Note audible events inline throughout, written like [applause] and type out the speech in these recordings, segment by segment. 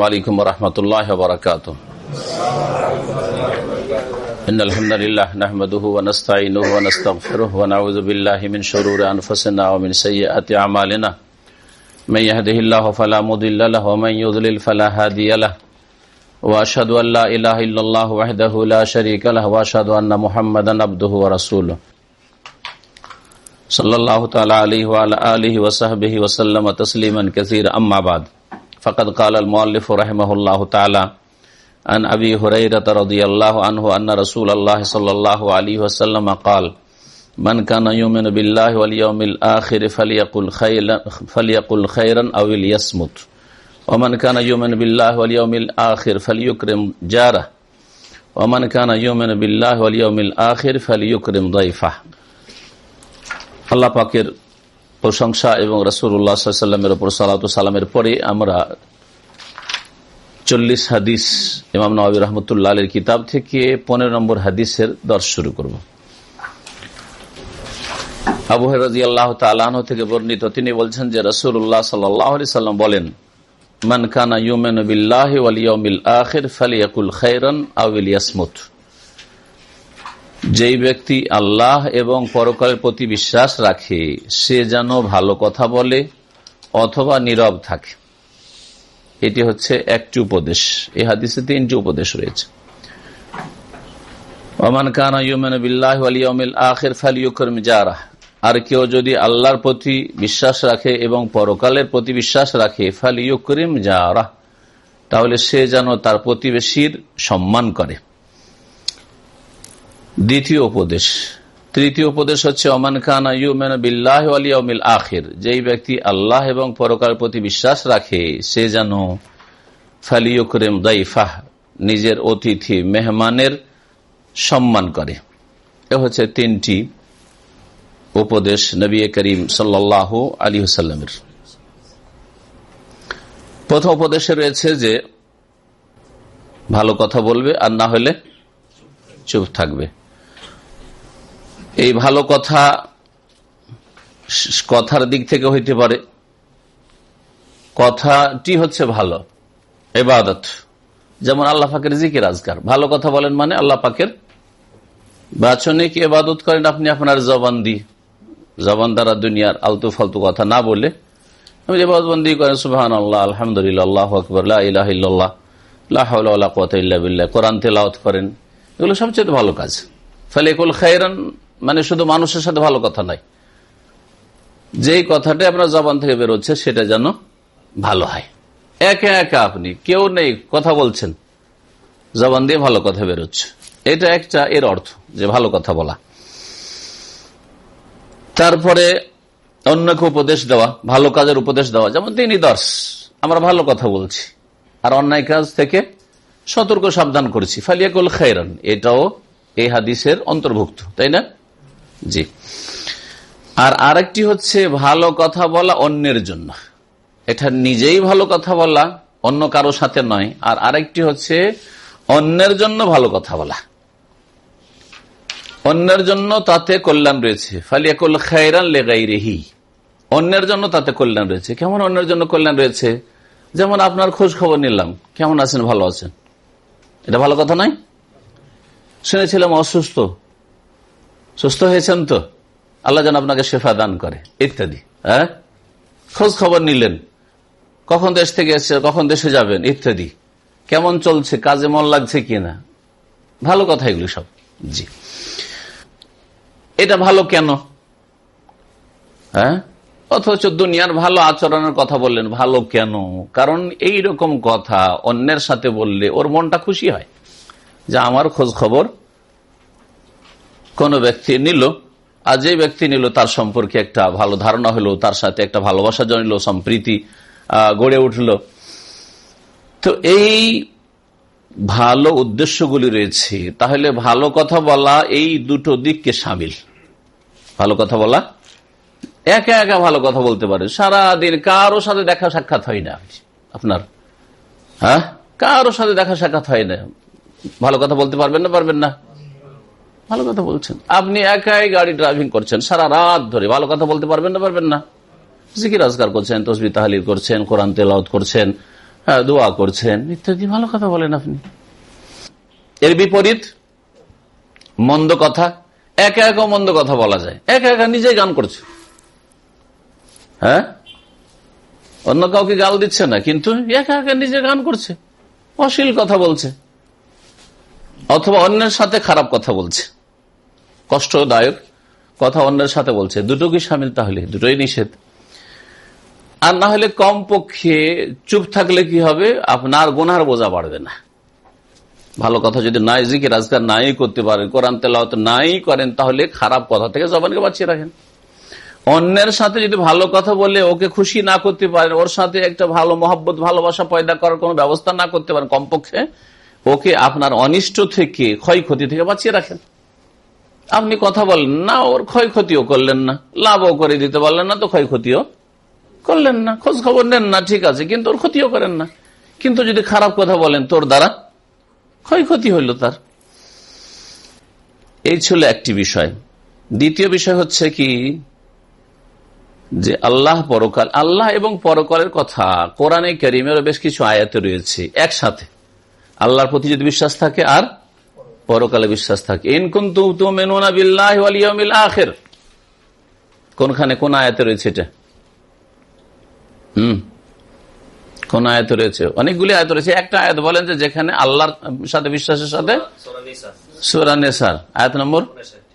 عليكم ورحمة الله وبركاته إن الحمد لله نحمده ونستعينه ونستغفره ونعوذ بالله من شرور أنفسنا ومن سيئات أعمالنا من يهده الله فلا مضل له ومن يضلل فلا هادي له۔ وأشهد أن لا إله إلا الله وحده لا شريك له وأشهد أن محمدا عبده ورسوله صلى الله تعالى عليه وعلى آله وصحبه وسلم تسليما كثيرا أما بعد۔ فقد قال المؤلف رحمه الله تعالى عن أبي هريرة رضي الله عنه أن رسول الله صلى الله عليه وسلم قال من كان يؤمن بالله واليوم الآخر فليقل خيرا, فليقل خيرا أو ليصمت ومن كان يؤمن بالله واليوم الآخر فليكرم جاره ومن كان يؤمن بالله واليوم الآخر فليكرم ضيفه আল্লাহ পাকের প্রশংসা এবং রসুল্লাহ সাল্লামের ওপর সালাত সালামের পরে আমরা চল্লিশ হাদিস ইমাম নবী রহমতুল্লাহ আলীর কিতাব থেকে পনেরো নম্বর হাদিসের দর্শ শুরু করব। আবু রাজি আল্লাহ তালাহ থেকে বর্ণিত, তিনি বলছেন যে রসুল্লাহ সাল্লাম বলেন, মান কানা ইউমেন বিল্লাহ ওয়ালিয়মিল আখির ফালিয়াকুল খাইরান আউল ইয়াসমুত যেই ব্যক্তি আল্লাহ এবং পরকালের প্রতি বিশ্বাস রাখে, সে যেন ভালো কথা বলে অথবা নীরব থাকে। এটি হচ্ছে একটি উপদেশ। এই হাদিসে তিনটি উপদেশ রয়েছে। ওমান কানা ইউমেন বিল্লাহ আলিয়মিল আখের আর কেউ যদি আল্লাহর প্রতি বিশ্বাস রাখে এবং পরকালের প্রতি বিশ্বাস রাখে ফালিউকরিম জারাহ, তাহলে সে যেন তার প্রতিবেশীর সম্মান করে। দ্বিতীয় উপদেশ। তৃতীয় উপদেশ হচ্ছে অমান খান বিল্লাহ আলিয়মিল আখির যেই ব্যক্তি আল্লাহ এবং পরকার প্রতি বিশ্বাস রাখে, সে যেন ফালিউকরেম দাইফাহ, নিজের অতিথি মেহমানের সম্মান করে। এ হচ্ছে তিনটি উপদেশ নবী করিম সাল্লাহ আলী হুসাল্লামের প্রথম উপদেশে রয়েছে যে, ভালো কথা বলবে আর না হলে চুপ থাকবে। এই ভালো কথা কথার দিক থেকে হইতে পারে। কথাটি হচ্ছে ভালো, এবাদত। যেমন আল্লাহ পাকের জিকির আজকার। ভালো কথা বলেন মানে আল্লাহ পাকের কি এবাদত করেন আপনি আপনার জবান দি জবান দ্বারা দুনিয়ার আলতু ফালতু কথা না বলে আমি এবাদবন্দি করেন সুবাহান আল্লাহ আলহামদুলিল্লাহ, আল্লাহ আকবর লাহ কোরআন তেলাওত করেন। এগুলো সবচেয়ে ভালো কাজ। ফলে একুল খাইরান মানে শুধু মানুষের সাথে ভালো কথা নাই যেই কথাটা আপনার জবান থেকে বেরোচ্ছে, সেটা যেন ভালো হয়। একে একা আপনি, কেউ নেই, কথা বলছেন, জবান দিয়ে ভালো কথা বেরোচ্ছে। এটা একটা এর অর্থ, যে ভালো কথা বলা। তারপরে অন্যকে উপদেশ দেওয়া, ভালো কাজের উপদেশ দেওয়া, যেমন তিনি দর্শ, আমরা ভালো কথা বলছি। আর অন্যায় কাজ থেকে সতর্ক সাবধান করেছি। ফালিয়াকুল খাইরান এটাও এই হাদিসের অন্তর্ভুক্ত, তাই না? জি। আর আরেকটি হচ্ছে ভালো কথা বলা অন্যের জন্য। এটা নিজেই ভালো কথা বলা, অন্য কারও সাথে নয়। আর আরেকটি হচ্ছে অন্যের জন্য ভালো কথা বলা। অন্যের জন্য তাতে কল্যাণ রয়েছে। ফালিয়াকুল খাইরান লেগাই রেহি অন্যের জন্য তাতে কল্যাণ রয়েছে। কেমন অন্যের জন্য কল্যাণ রয়েছে? যেমন আপনার খোঁজ খবর নিলাম। কেমন আছেন? ভালো আছেন? এটা ভালো কথা নয়? শুনেছিলাম অসুস্থ। সুস্থ হয়েছেন তো? আল্লাহ যেন আপনাকে শেফা দান করে, ইত্যাদি হ্যাঁ? খোঁজ খবর নিলেন, কখন দেশ থেকে এসছে কখন দেশে যাবেন, ইত্যাদি। কেমন চলছে, কাজে মন লাগছে কিনা? ভালো কথা এগুলি সব, জি। এটা ভালো কেন? হ্যাঁ? অথচ দুনিয়ার ভালো আচরণের কথা বললেন, ভালো কেন? কারণ এই রকম কথা অন্যের সাথে বললে ওর মনটা খুশি হয়। যে আমার খোঁজ খবর কোন ব্যক্তি নিল, আর যে ব্যক্তি নিল তার সম্পর্কে একটা ভালো ধারণা হলো, তার সাথে একটা ভালোবাসা জনিল সম্প্রীতি গড়ে উঠল। তো এই ভালো উদ্দেশ্যগুলি রয়েছে। তাহলে ভালো কথা বলা এই দুটো দিককে সামিল। ভালো কথা বলা? একা একা ভালো কথা বলতে পারে। সারাদিন কারও সাথে দেখা সাক্ষাৎ হয় না। আপনার? হ্যাঁ? কারও সাথে দেখা সাক্ষাৎ হয় না। ভালো কথা বলতে পারবেন না? পারবেন না। ভালো কথা বলছেন। আপনি একাই গাড়ি ড্রাইভিং করছেন, সারা রাত ধরে। ভালো কথা বলতে পারবেন না পারবেন না। জিকির, আজকার করছেন, তসবি, তাহলিল করছেন, কোরআন তেলাউত করছেন হ্যাঁ দোয়া করছেন, ইত্যাদি। ভালো কথা বলেন আপনি। এর বিপরীত, মন্দ কথা। একা একা মন্দ কথা বলা যায়। একা একা নিজেই গান করছে। হ্যাঁ? অন্য কাউকে গাল দিচ্ছে না, কিন্তু একা একা নিজে গান করছে। অশ্লীল কথা বলছে। অথবা অন্যের সাথে খারাপ কথা বলছে। কষ্টদায়ক কথা অন্যের সাথে বলছে। দুটো কি সামিল তাহলে, দুটোই নিষেধ। আর না হলে কম পক্ষে চুপ থাকলে কি হবে? আপনার গোনার বোঝা বাড়বে না। ভালো কথা যদি নাই জিকে রাজগার নাই করতে পারেন, কোরআন তেলাওত নাই করেন, তাহলে খারাপ কথা থেকে জবানকে বাঁচিয়ে রাখেন। অন্যের সাথে যদি ভালো কথা বলে, ওকে খুশি না করতে পারেন, ওর সাথে একটা ভালো মহব্বত, ভালোবাসা পয়দা করার কোন ব্যবস্থা না করতে পারেন, কমপক্ষে ওকে আপনার অনিষ্ট থেকে, ক্ষয়ক্ষতি থেকে বাঁচিয়ে রাখেন। আপনি কথা বলেন, না, ওর ক্ষয়ক্ষতিও করলেন না। লাভও করে দিতে পারলেন না, তো ক্ষয়ক্ষতিও করলেন না। খোঁজ খবর নেন না, ঠিক আছে, কিন্তু ওর ক্ষতিও করেন না। কিন্তু যদি খারাপ কথা বলেন তোর দ্বারা, ক্ষয়ক্ষতি হইল তার। এই ছিল একটি বিষয়। দ্বিতীয় বিষয় হচ্ছে কি, যে আল্লাহ পরকাল, আল্লাহ এবং পরকালের কথা, কোরআনে করিমের বেশ কিছু আয়াতে রয়েছে, একসাথে। আল্লাহর প্রতি যদি বিশ্বাস থাকে আর পরকালে বিশ্বাস থাকে। আখের। কোনখানে কোন আয়াতে রয়েছে এটা? হম। কোন আয়াত রয়েছে? অনেকগুলি আয়াত রয়েছে। একটা আয়াত বলেন যে যেখানে আল্লাহর সাথে বিশ্বাসের সাথে সুরানেসার আয়াত নম্বর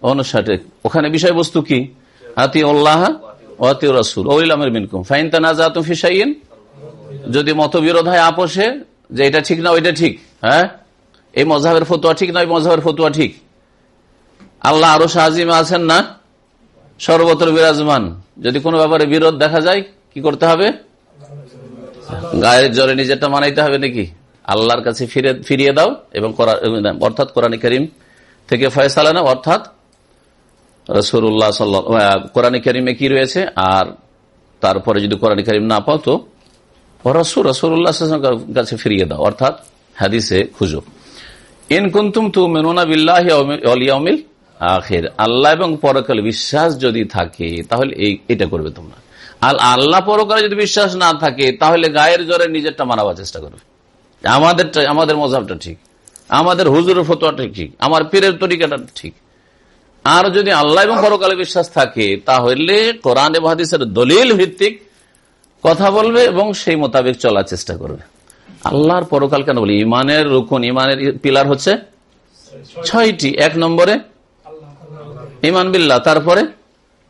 উনষাটে। ওখানে বিষয়বস্তু কি? হাতি উল্লাহ রাসুল ওইলামের মিনকুম। ফাইন তানাজা ফিসাইন যদি মতবিরোধ হয় আপোষে যে এটা ঠিক না ওইটা ঠিক। হ্যাঁ? এই মজাহের ফতুয়া ঠিক না ওই মজাহের ফতুয়া ঠিক? আল্লাহ আরও সাহায্য আছেন না? সর্বত্র বিরাজমান। যদি কোনো ব্যাপারে বিরোধ দেখা যায়, কি করতে হবে? গায়ের জ্বরে নিজেরটা মানাইতে হবে নাকি? আল্লাহর কাছে ফিরে, ফিরিয়ে দাও এবং অর্থাৎ কোরআন করিম থেকে ফয়সালা না অর্থাৎ রসুল্লাহ কোরআন করিমে কি রয়েছে? আর তারপরে যদি কোরআন করিম না পাও তো রসুল রসুল্লাহ কাছে ফিরিয়ে দাও, অর্থাৎ হাদিসে খুঁজো ইন কুন্তুম তু মেনুনা বিল্লাহ আখের। আল্লাহ এবং পরকাল বিশ্বাস যদি থাকে, তাহলে এই, এটা করবে তোমরা। আর আল্লাহ পরকালে যদি বিশ্বাস না থাকে, তাহলে গায়ের জ্বরে নিজেরটা মানাবার চেষ্টা করবে। আমাদেরটা, আমাদের মজাবটা ঠিক। আমাদের হুজুরের ফতোয়াটা ঠিক। আমার পীরের তরিকাটা ঠিক। আর যদি আল্লাহ এবং পরকালে বিশ্বাস থাকে, তাহলে কোরআন এবং হাদিসের দলিল ভিত্তিক কথা বলবে এবং সেই মোতাবেক চলার চেষ্টা করবে। আল্লাহর পরকাল কেন বলি? ইমানের রুকুন ইমানের পিলার হচ্ছে ছয়টি। এক নম্বরে ইমান বিল্লাহ, তারপরে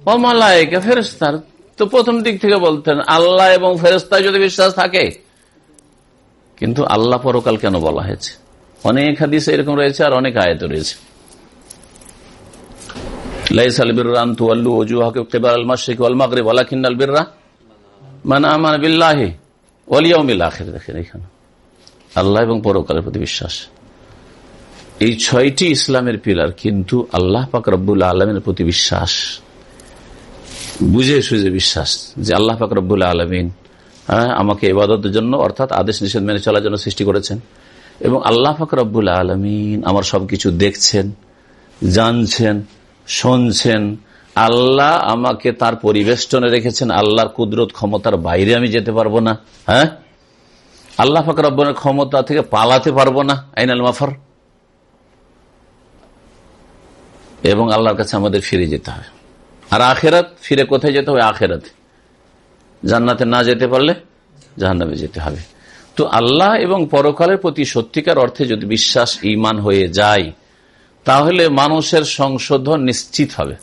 অমালায়কে ফেরেস্তার তো প্রথম দিক থেকে বলতেন, আল্লাহ এবং ফেরেস্তায় যদি বিশ্বাস থাকে। কিন্তু আল্লাহ পরকাল কেন বলা হয়েছে? অনেক হাদিস এরকম রয়েছে আর অনেক আয়ত রয়েছে। আল্লাহ এবং পরকালের প্রতি বিশ্বাস। এই ছয়টি ইসলামের পিলার কিন্তু আল্লাহ পাক রব্বুল আলমের প্রতি বিশ্বাস। বুঝে সুঝে বিশ্বাস যে আল্লাহ পাক রব্বুল আলমিন হ্যাঁ আমাকে এবাদতের জন্য অর্থাৎ আদেশ নিষেধ মেনে চলার জন্য সৃষ্টি করেছেন এবং আল্লাহ পাক রব্বুল আলমিন আমার সবকিছু দেখছেন, জানছেন, শুনছেন। আল্লাহ আমাকে তার পরিবেষ্টনে রেখেছেন, আল্লাহর কুদরত ক্ষমতার বাইরে আমি যেতে পারব না হ্যাঁ? আল্লাহ পাক রব্বনের ক্ষমতা থেকে পালাতে পারব না। আইনাল মাফার? এবং আল্লাহর কাছে আমাদের ফিরে যেতে হবে। আর আখেরাত? ফিরে কোথায় যেতে হবে? আখেরাত। জান্নাতে না যেতে পারলে জাহান্নামে যেতে হবে। তো আল্লাহ এবং পরকালের প্রতি সত্যিকার অর্থে যদি বিশ্বাস ইমান হয়ে যায়, তাহলে মানুষের সংশোধন নিশ্চিত হবে।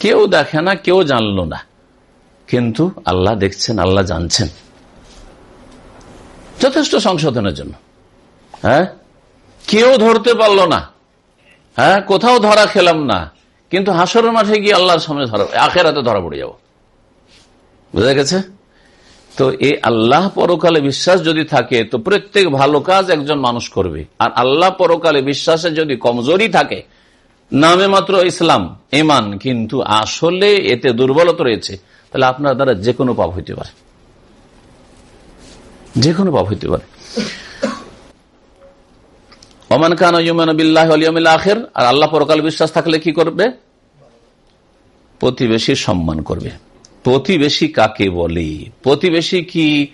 কেউ দেখে না, কেউ জানল না। কিন্তু আল্লাহ দেখছেন, আল্লাহ জানছেন। যথেষ্ট সংশোধনের জন্য। হ্যাঁ? কেউ ধরতে পারল না। হ্যাঁ? কোথাও ধরা খেলাম না। কিন্তু হাসরের মাঠে গিয়ে আল্লাহর সামনে ধরা আখেরাতে ধরা পড়ে যাব। বুঝা গেছে? তো এই আল্লাহ পরকালে বিশ্বাস যদি থাকে, তো প্রত্যেক ভালো কাজ একজন মানুষ করবে। আর আল্লাহ পরকালে বিশ্বাসে যদি কমজোরি থাকে, নামে মাত্র ইসলাম এমান কিন্তু আসলে এতে দুর্বলতা রয়েছে, তাহলে আপনার দ্বারা যে কোনো পাপ হইতে পারে। যে কোনো পাপ হইতে পারে। ওমান খান আখের, আর আল্লাহ পরকাল বিশ্বাস থাকলে কি করবে? প্রতিবেশী সম্মান করবে। প্রতিবেশী কাকে বলে? প্রতিবেশী কি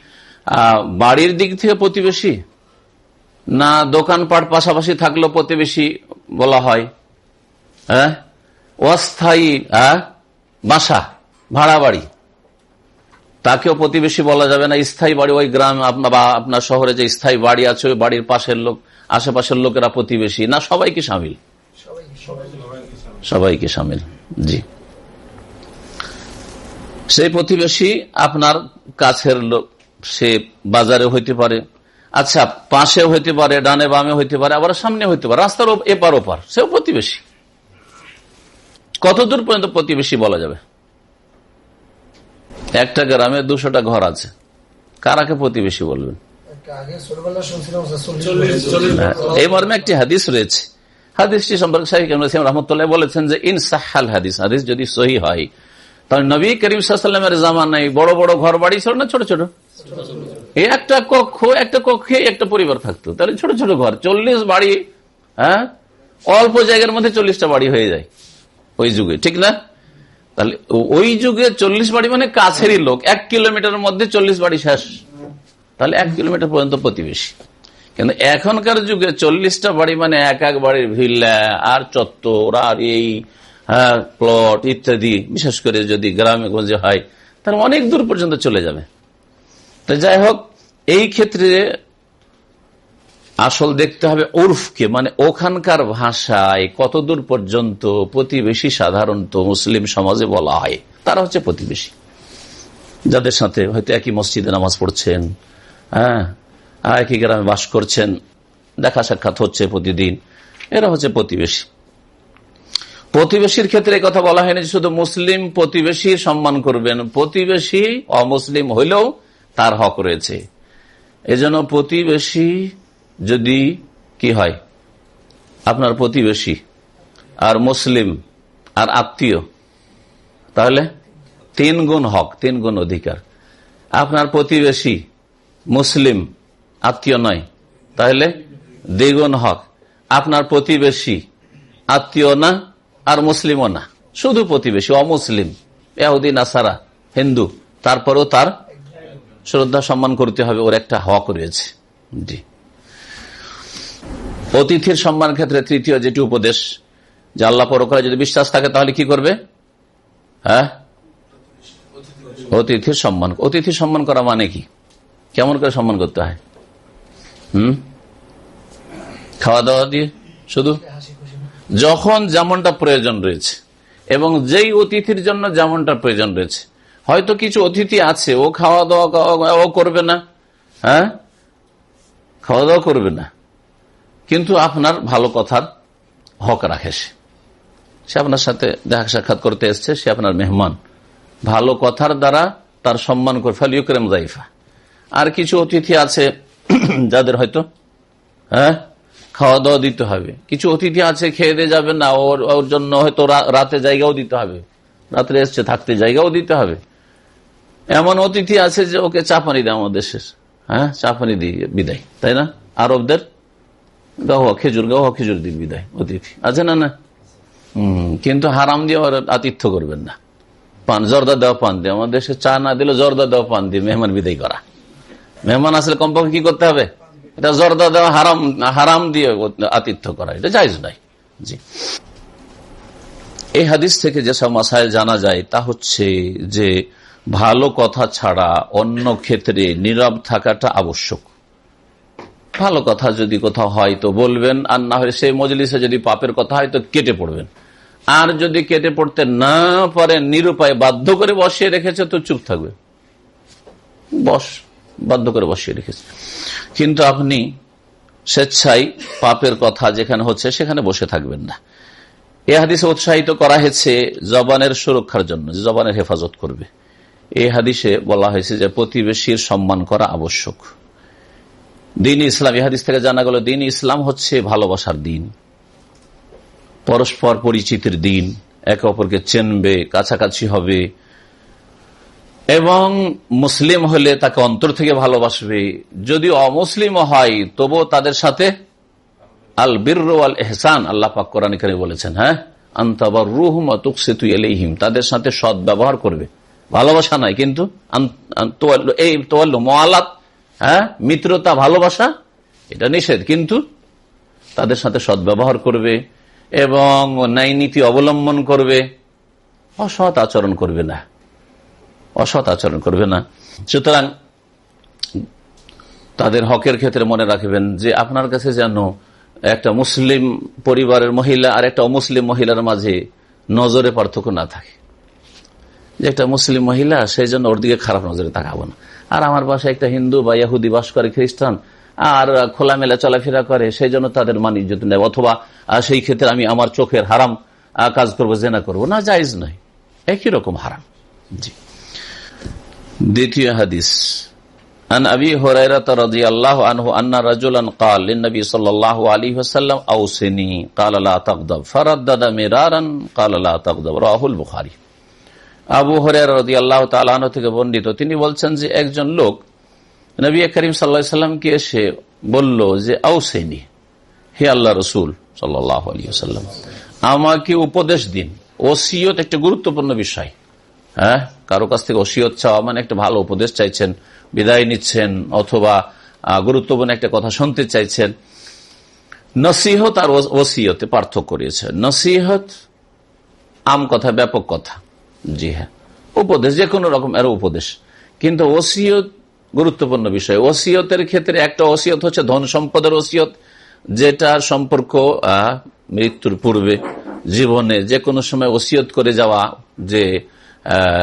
বাড়ির দিক থেকে প্রতিবেশী? না দোকানপাট পাশাপাশি থাকলেও প্রতিবেশী বলা হয়? হ্যাঁ? অস্থায়ী বাসা, ভাড়া বাড়ি। তাকেও প্রতিবেশী বলা যাবে না, স্থায়ী বাড়ি, ওই গ্রাম বা আপনার শহরে যে স্থায়ী বাড়ি আছে, ওই বাড়ির পাশের লোক, আশেপাশের লোকেরা প্রতিবেশী। না, সবাইকে সামিল। সবাইকে সামিল, জি। সেই প্রতিবেশী আপনার কাছের লোক, সে বাজারে হইতে পারে। আচ্ছা পাশে হইতে পারে, ডানে বামে হইতে পারে, আবার সামনে হইতে পারে, রাস্তার এপার ওপার, সেও প্রতিবেশী। কত দূর পর্যন্ত প্রতিবেশী বলা যাবে? একটা গ্রামে দুশোটা ঘর আছে। কারাকে প্রতিবেশী বলবেন? এই মর্মে একটি হাদিস রয়েছে। হাদিসটি সম্পর্কে শাহিক রহমতুল্লাহ বলেছেন যে ইন সাহাল হাদিস হাদিস যদি সহি হয় তাহলে নবী করিম সাল্লামের জামানায় বড় বড় ঘর বাড়ি ছিল না ছোট ছোট? এই একটা কক্ষ একটা কক্ষে একটা পরিবার থাকতো। তাহলে ছোট ছোট ঘর চল্লিশ বাড়ি হ্যাঁ? অল্প জায়গার মধ্যে চল্লিশটা বাড়ি হয়ে যায়। ওই যুগে ঠিক না? তাহলে ওই যুগে চল্লিশ বাড়ি মানে কাছেরই লোক। এক কিলোমিটারের মধ্যে চল্লিশ বাড়ি শেষ। তাহলে এক কিলোমিটার পর্যন্ত প্রতিবেশী। কিন্তু এখনকার যুগে চল্লিশটা বাড়ি মানে এক এক বাড়ির ভিল্লা আর চত্বর আর এই হ্যাঁ প্লট ইত্যাদি। বিশেষ করে যদি গ্রামে গঞ্জে হয়, তাহলে অনেক দূর পর্যন্ত চলে যাবে। তো যাই হোক, এই ক্ষেত্রে আসল দেখতে হবে উর্ফকে মানে ওখানকার ভাষায় কত দূর পর্যন্ত প্রতিবেশী সাধারণত মুসলিম সমাজে বলা হয়, তারা হচ্ছে প্রতিবেশী। যাদের সাথে হয়তো একই মসজিদে নামাজ পড়ছেন হ্যাঁ একই গ্রামে বাস করছেন, দেখা সাক্ষাৎ হচ্ছে প্রতিদিন, এরা হচ্ছে প্রতিবেশী। প্রতিবেশীর ক্ষেত্রে কথা বলা হয়নি শুধু মুসলিম প্রতিবেশী সম্মান করবেন, প্রতিবেশী অমুসলিম হইলেও তার হক রয়েছে। এজন্য প্রতিবেশী যদি কি হয়? আপনার প্রতিবেশী আর মুসলিম আর আত্মীয়, তাহলে তিন গুণ হক, তিন গুণ অধিকার। আপনার প্রতিবেশী মুসলিম, আত্মীয় নয়, তাহলে দ্বিগুণ হক। আপনার প্রতিবেশী আত্মীয় না আর মুসলিমও না। শুধু প্রতিবেশী, অমুসলিম এহুদিন আসারা হিন্দু, তারপরেও তার শ্রদ্ধা সম্মান করতে হবে, ওর একটা হক রয়েছে। জি। অতিথির সম্মান ক্ষেত্রে তৃতীয় যেটি উপদেশ, যে আল্লাহ পরকালে যদি বিশ্বাস থাকে, তাহলে কি করবে? হ্যাঁ? অতিথির সম্মান। অতিথি সম্মান করা মানে কি? কেমন করে সম্মান করতে হয়? হুম? খাওয়া দাওয়া দিয়ে, শুধু? যখন যেমনটা প্রয়োজন রয়েছে, এবং যেই অতিথির জন্য যেমনটা প্রয়োজন রয়েছে, হয়তো কিছু অতিথি আছে, ও খাওয়া দাওয়া ও করবে না হ্যাঁ? খাওয়া দাওয়া করবে না। কিন্তু আপনার ভালো কথার হক রাখে সে। সে আপনার সাথে দেখা সাক্ষাৎ করতে এসছে, সে আপনার মেহমান। ভালো কথার দ্বারা তার সম্মান করে ফেলিও করেম জাইফা আর কিছু অতিথি আছে [clears throat] যাদের হয়তো হ্যাঁ খাওয়া দাওয়া দিতে হবে। কিছু অতিথি আছে, খেয়ে দিয়ে যাবে না, ওর ওর জন্য হয়তো রাতে জায়গাও দিতে হবে। রাত্রে এসছে, থাকতে জায়গাও দিতে হবে। এমন অতিথি আছে যে ওকে চাপানি দেয় আমাদের দেশের হ্যাঁ চাপানি দিয়ে বিদায়, তাই না? আরবদের গাহ খেজুর গাহ খেজুর দিয়ে বিদায় অতিথি। আছে না না? কিন্তু হারাম দিয়ে আতিথ্য করবেন না। পান, জর্দা দেওয়া পান দিয়ে। আমাদের দেশে চা না দিলে জর্দা দেওয়া পান দিয়ে মেহমান বিদায় করা। মেহমান আসলে কমপক্ষে কি করতে হবে? এটা জর্দা দেওয়া হারাম হারাম দিয়ে আতিথ্য করা, এটা জায়জ নাই জি। এই হাদিস থেকে যেসব মাসাইল জানা যায়, তা হচ্ছে যে ভালো কথা ছাড়া অন্য ক্ষেত্রে নীরব থাকাটা আবশ্যক। ভালো কথা যদি কোথাও হয় তো বলবেন, আর না হয় সেই মজলিসে যদি পাপের কথা হয় তো কেটে পড়বেন। আর যদি কেটে পড়তে না পারে, নিরুপায় বাধ্য করে বসিয়ে রেখেছে তো চুপ থাকবে। বস, বাধ্য করে বসিয়ে রেখেছে। কিন্তু আপনি স্বেচ্ছায় পাপের কথা যেখানে হচ্ছে সেখানে বসে থাকবেন না। এ হাদিসে উৎসাহিত করা হয়েছে জবানের সুরক্ষার জন্য জবানের হেফাজত করবে। এ হাদিসে বলা হয়েছে যে প্রতিবেশীর সম্মান করা আবশ্যক। দিন ইসলাম ইহাদিস থেকে জানা গেল, দিন ইসলাম হচ্ছে ভালোবাসার দিন। পরস্পর পরিচিতির দিন, একে অপরকে চেনবে, কাছাকাছি হবে। এবং মুসলিম হলে তাকে অন্তর থেকে ভালোবাসবে। যদি অমুসলিম হয় তবু তাদের সাথে আল বীর আল এহসান আল্লাহ পাক কোরআন বলেছেন হ্যাঁ? আন্তাবার রুহম তুকসেতু এলেহিম তাদের সাথে সৎ ব্যবহার করবে। ভালোবাসা নাই, কিন্তু এই তোয়াল্লু, মোয়ালাত হ্যাঁ? মিত্রতা, ভালোবাসা, এটা নিষেধ। কিন্তু তাদের সাথে সদ্ব্যবহার করবে এবং ন্যায় নীতি অবলম্বন করবে। অসৎ আচরণ করবে না। অসৎ আচরণ করবে না। সুতরাং তাদের হকের ক্ষেত্রে মনে রাখবেন যে আপনার কাছে যেন একটা মুসলিম পরিবারের মহিলা আর একটা অমুসলিম মহিলার মাঝে নজরে পার্থক্য না থাকে। যে একটা মুসলিম মহিলা সেই জন্য ওর দিকে খারাপ নজরে তাকাবো না। আর আমার বাসায় একটা হিন্দু বা ইয়াহুদি বাস করে খ্রিস্টান আর খোলামেলা চলাফেরা করে সেই জন্য তাদের মান ইজ্জত নেয় অথবা সেই ক্ষেত্রে আমি আমার চোখের হারাম কাজ করবো জেনা করবো না জায়জ নয় একই রকম হারাম জি দ্বিতীয় হাদিস عن أبي هريرة رضي الله عنه أن رجلا قال للنبي صلى الله عليه وسلم أوصني قال لا تغضب فردد مرارا قال لا تغضب রাহুল البخاري আবু হরিয়ার রদি আল্লাহ তালানো থেকে বর্ণিত। তিনি বলছেন যে একজন লোক নবী করিম সাল্লা সাল্লামকে এসে বলল যে আউসেনি হে আল্লাহ রসুল আলিয়াল্লাম আমাকে উপদেশ দিন। ওসিয়ত একটা গুরুত্বপূর্ণ বিষয়। হ্যাঁ কারও কাছ থেকে ওসিয়ত চাওয়া মানে একটা ভালো উপদেশ চাইছেন, বিদায় নিচ্ছেন অথবা গুরুত্বপূর্ণ একটা কথা শুনতে চাইছেন। নসিহত আর ওসিয়তে পার্থক্য রয়েছে। নসিহত আম কথা, ব্যাপক কথা। জি হ্যাঁ। উপদেশ যে কোনো রকম এর উপদেশ। কিন্তু ওসিয়ত গুরুত্বপূর্ণ বিষয়। ওসিয়তের ক্ষেত্রে একটা ওসিয়ত হচ্ছে ধন সম্পদের ওসিয়ত, যেটার সম্পর্ক মৃত্যুর পূর্বে, জীবনে যে কোনো সময় ওসিয়ত করে যাওয়া, যে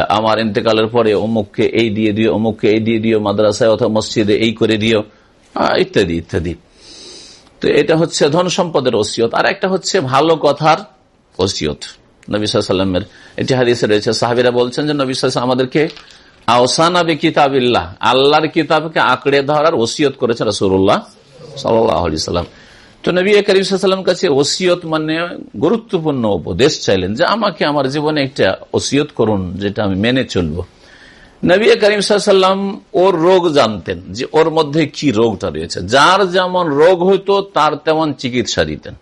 আমার ইন্তেকালের পরে অমুককে এই দিয়ে দিও, অমুককে এই দিয়ে দিও, মাদ্রাসায় অথবা মসজিদে এই করে দিও ইত্যাদি ইত্যাদি। তো এটা হচ্ছে ধন সম্পদের ওসিয়ত। আর একটা হচ্ছে ভালো কথার ওসিয়ত। নবিসামের এটি হাদিসে রয়েছে, সাহাবিরা বলছেন যে নবিসাম আমাদেরকে আওসানাবি কিতাবিল্লাহ আল্লাহর কিতাবকে আঁকড়ে ধরার ওসিয়ত করেছে রসুল্লাহ সাল্লাম তো নবী করিম কাছে ওসিয়ত মানে গুরুত্বপূর্ণ উপদেশ চাইলেন যে আমাকে আমার জীবনে একটা ওসিয়ত করুন যেটা আমি মেনে চলবো। নবী করিম সাল্লাম ওর রোগ জানতেন যে ওর মধ্যে কি রোগটা রয়েছে। যার যেমন রোগ হইতো, তার তেমন চিকিৎসা দিতেন।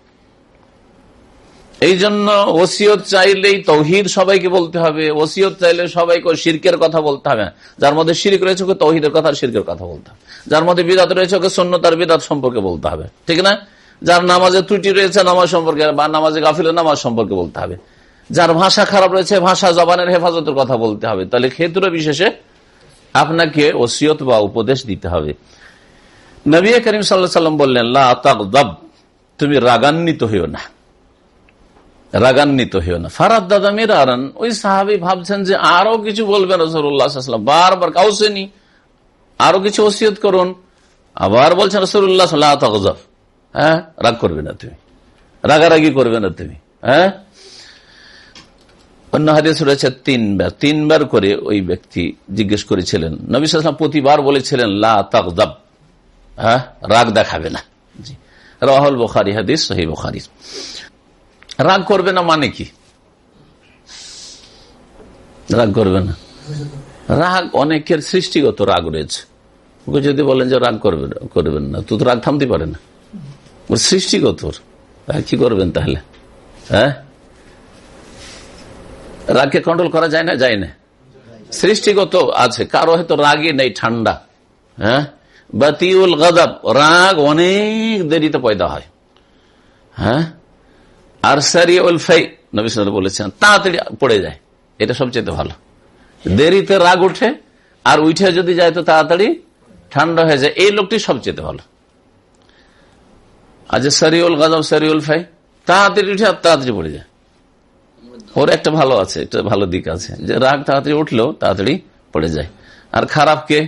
এই জন্য ওসিয়ত চাইলেই তৌহিদ সবাইকে বলতে হবে, ওসিয়ত চাইলে সবাইকে শিরকের কথা বলতে হবে। যার মধ্যে শিরিক রয়েছে, ওকে তৌহিদের কথা, শিরকের কথা বলতে হবে। যার মধ্যে বিদাত রয়েছে, ওকে সন্ন্যতার বিদাত সম্পর্কে বলতে হবে। ঠিক না? যার নামাজে ত্রুটি রয়েছে, নামাজ সম্পর্কে, বা নামাজে গাফিলের নামাজ সম্পর্কে বলতে হবে। যার ভাষা খারাপ রয়েছে, ভাষা জবানের হেফাজতের কথা বলতে হবে। তাহলে ক্ষেত্র বিশেষে আপনাকে ওসিয়ত বা উপদেশ দিতে হবে। নবী করিম সাল্লা সাল্লাম বললেন তুমি রাগান্বিত হইও না। রাগান্বিত হইও না। ফারাদ দাদা মিরারান, ওই সাহাবি ভাবছেন যে আরও কিছু বলবেন রসুল্লাহাম বারবার কাউসেনি, আরও কিছু ওসিয়ত করুন। আবার বলছেন রসুল্লাহ সাল্লাহ হ্যাঁ রাগ করবে না তুমি। রাগারাগি করবে না তুমি। হ্যাঁ? অন্য হাদিস রয়েছে তিনবার। তিনবার করে ওই ব্যক্তি জিজ্ঞেস করেছিলেন। নবী সালাম প্রতিবার বলেছিলেন, লা তাকদাব হ্যাঁ? রাগ দেখাবে না। জি। রাহুল বোখারি, হাদিস সহি বোখারি। রাগ করবে না মানে কি? রাগ করবে না। রাগ অনেকের সৃষ্টিগত রাগ রয়েছে। ওকে যদি বলেন যে রাগ করবেন করবেন না, তো রাগ থামতে পারে না। ওর সৃষ্টিগত কি করবেন তাহলে? হ্যাঁ? রাগকে কন্ট্রোল করা যায় না? যায় না। সৃষ্টিগত আছে, কারও হয়তো রাগই নেই, ঠান্ডা। হ্যাঁ? বাতিউল গদাব, রাগ অনেক দেরিতে পয়দা হয়। হ্যাঁ? আর সারি উল ফাই, নবী বলেছেন, তাড়াতাড়ি পড়ে যায়। এটা সবচেয়ে ভালো। দেরিতে রাগ উঠে আর উঠে যদি যায় তো তাড়াতাড়ি ঠান্ডা হয়ে যায়। এই লোকটি সবচেয়ে ভালো। আজ সারিউল গাজব, সারিউল ফাই, তাড়াতাড়ি উঠে আর তাড়াতাড়ি পড়ে যায়। ওর একটা ভালো আছে, একটা ভালো দিক আছে। যে রাগ তাড়াতাড়ি উঠলেও তাড়াতাড়ি পড়ে যায়। আর খারাপ কে?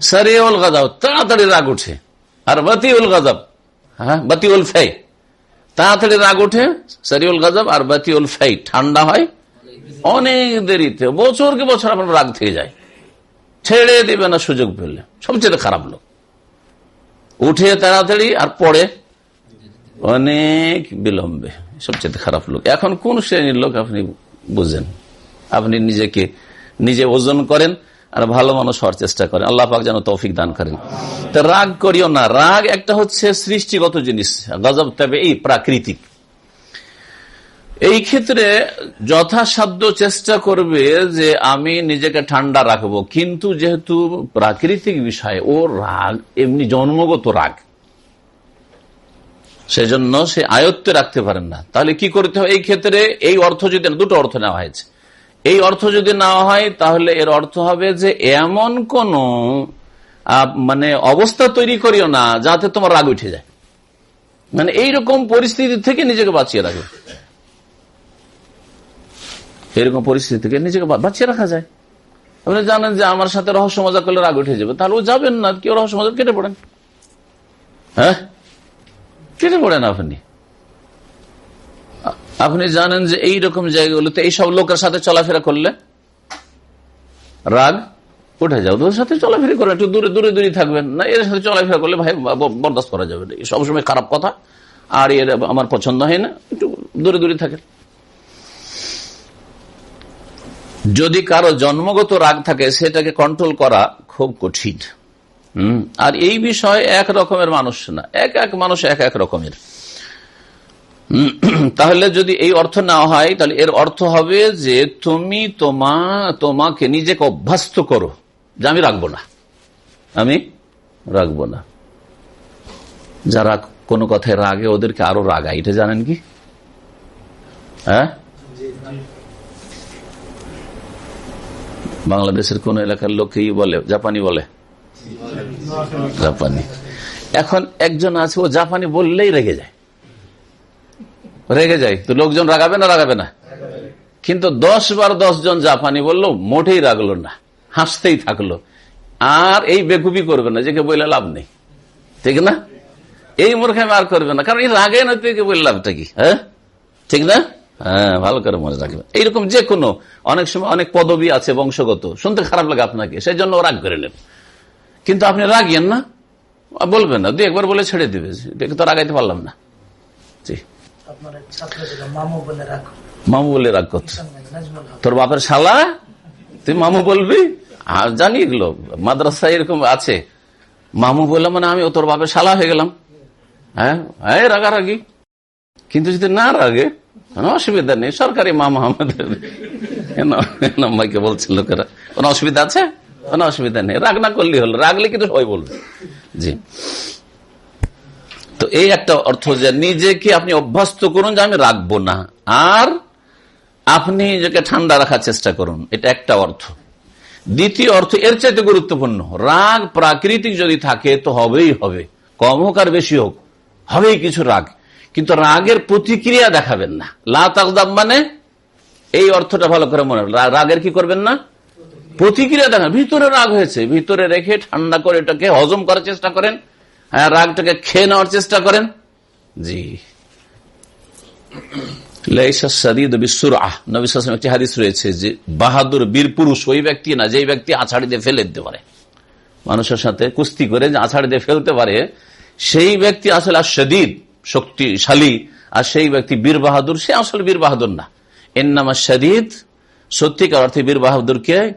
সারিউল গাজব, তাড়াতাড়ি রাগ উঠে আর বাতিউল গাজব হ্যাঁ বাতিউল ফাই। তাড়াতাড়ি রাগ উঠে সারিউল গাজব আর বাতিউল ফাই ঠান্ডা হয়, অনেক দেরিতে বছরকে বছর আপনার রাগ থেকে যায়। ছেড়ে দিবে না সুযোগ পেলে। সবচেয়ে খারাপ লোক। উঠে তাড়াতাড়ি আর পড়ে, অনেক বিলম্বে। সবচেয়ে খারাপ লোক। এখন কোন শ্রেণির লোক আপনি বুঝেন? আপনি নিজেকে, নিজে ওজন করেন আর ভালো মানুষ হওয়ার চেষ্টা করেন। আল্লাহ পাক যেন তৌফিক দান করেন। তো রাগ করিও না। রাগ একটা হচ্ছে সৃষ্টিগত জিনিস, গজব, তবে এই প্রাকৃতিক। এই ক্ষেত্রে যথাসাধ্য চেষ্টা করবে যে আমি নিজেকে ঠান্ডা রাখব। কিন্তু যেহেতু প্রাকৃতিক বিষয় ও রাগ, এমনি জন্মগত রাগ, সেজন্য সে আয়ত্তে রাখতে পারেন না। তাহলে কি করতে হবে? এই ক্ষেত্রে এই অর্থ যদি, দুটো অর্থ নেওয়া হয়েছে। এই অর্থ যদি না হয়, তাহলে এর অর্থ হবে যে এমন কোন মানে অবস্থা তৈরি করিও না, যাতে তোমার রাগ উঠে যায়। মানে এইরকম পরিস্থিতি থেকে নিজেকে বাঁচিয়ে রাখবে এরকম পরিস্থিতি থেকে নিজেকে বাঁচিয়ে রাখা যায়। আপনি জানেন যে আমার সাথে রহস্য মজা করলে রাগ উঠে যাবে, তাহলে ও যাবেন না, কেউ রহস্য মজা কেটে পড়েন। হ্যাঁ? কেটে পড়েন আপনি। আপনি জানেন যে এই রকম জায়গাগুলোতে এইসব লোকের সাথে চলাফেরা করলে রাগ উঠে যাও ওদের সাথে চলাফেরা করবেন একটু দূরে দূরে দূরে থাকবেন না এর সাথে চলাফেরা করলে ভাই বরদাস্ত করা যাবে না। সবসময় খারাপ কথা, আর এর আমার পছন্দ হয় না, একটু দূরে দূরে থাকেন। যদি কারও জন্মগত রাগ থাকে, সেটাকে কন্ট্রোল করা খুব কঠিন। হম, আর এই বিষয় এক রকমের মানুষ না, এক এক মানুষ এক এক রকমের। [clears throat] তাহলে যদি এই অর্থ না হয়, তাহলে এর অর্থ হবে যে তুমি তোমা, তোমাকে নিজেকে অভ্যস্ত করো। যে আমি রাখব না। আমি রাখব না। যারা কোনো কথায় রাগে, ওদেরকে আরও রাগায়। এটা জানেন কি? হ্যাঁ? বাংলাদেশের কোন এলাকার লোককেই বলে, জাপানি বলে? জাপানি। এখন একজন আছে, ও জাপানি বললেই রেগে যায়। রেগে যায়। তো লোকজন রাগাবে না রাগাবে না? কিন্তু দশ বার দশ জন জাপানি বলল, মোটেই রাগলো না, হাসতেই থাকল। আর এই বেকুবি করবে না, যে কে বললে লাভ নেই। ঠিক না? এই মূর্খামি আর করবে না। কারণ এই রাগে না, তুই বললে লাভটা কি? হ্যাঁ? ঠিক না? হ্যাঁ ভালো করে মনে রাখবেন এইরকম যে কোনো, অনেক সময় অনেক পদবি আছে বংশগত। শুনতে খারাপ লাগে আপনাকে সেই জন্য রাগ করে নেন কিন্তু আপনি রাগিয়েন না বলবেন না। দু একবার বলে ছেড়ে দিবে। তো রাগাইতে পারলাম না। জি। মামু বলে রাগ করত তোর বাপের শালা? তুই মামু বলবি? আর জানি এগুলো মাদ্রাসা এরকম আছে। মামু বললাম মানে আমি তোর বাপের শালা হয়ে গেলাম। হ্যাঁ? হ্যাঁ রাগারাগি। কিন্তু যদি না রাগে কোনো অসুবিধা নেই সরকারি মামা আমাদের। ভাইকে বলছেন লোকেরা? কোন অসুবিধা আছে? কোন অসুবিধা নেই। রাগ না করলে হলো। রাগলে কিন্তু সবাই বলবে। জি। তো এই একটা অর্থ যে নিজেকে আপনি অভ্যস্ত করুন যে আমি রাখব না। আর আপনি নিজেকে ঠান্ডা রাখার চেষ্টা করুন। এটা একটা অর্থ। দ্বিতীয় অর্থ এর চাইতে গুরুত্বপূর্ণ। রাগ প্রাকৃতিক যদি থাকে তো হবেই হবে। কম হোক আর বেশি হোক, হবেই কিছু রাগ। কিন্তু রাগের প্রতিক্রিয়া দেখাবেন না। লাতাকদাম মানে এই অর্থটা ভালো করে মনে রাগের কি করবেন না? প্রতিক্রিয়া দেখান ভিতরে রাগ হয়েছে। ভিতরে রেখে ঠান্ডা করে এটাকে হজম করার চেষ্টা করেন। রাগটাকে খেয়ে নেওয়ার চেষ্টা করেন। জি। একটি হাদিস রয়েছে যে, বাহাদুর বীর ওই ব্যক্তি না যে ব্যক্তি আছাড়ি দিয়ে ফেলে দিতে পারে। মানুষের সাথে কুস্তি করে যে আছাড়ি দিয়ে ফেলতে পারে, সেই ব্যক্তি আসলে শক্তিশালী, আর সেই ব্যক্তি বীর বাহাদুর, সে আসলে বীর বাহাদুর না। এর সদিদ সত্যিকার অর্থে বীর বাহাদুরকে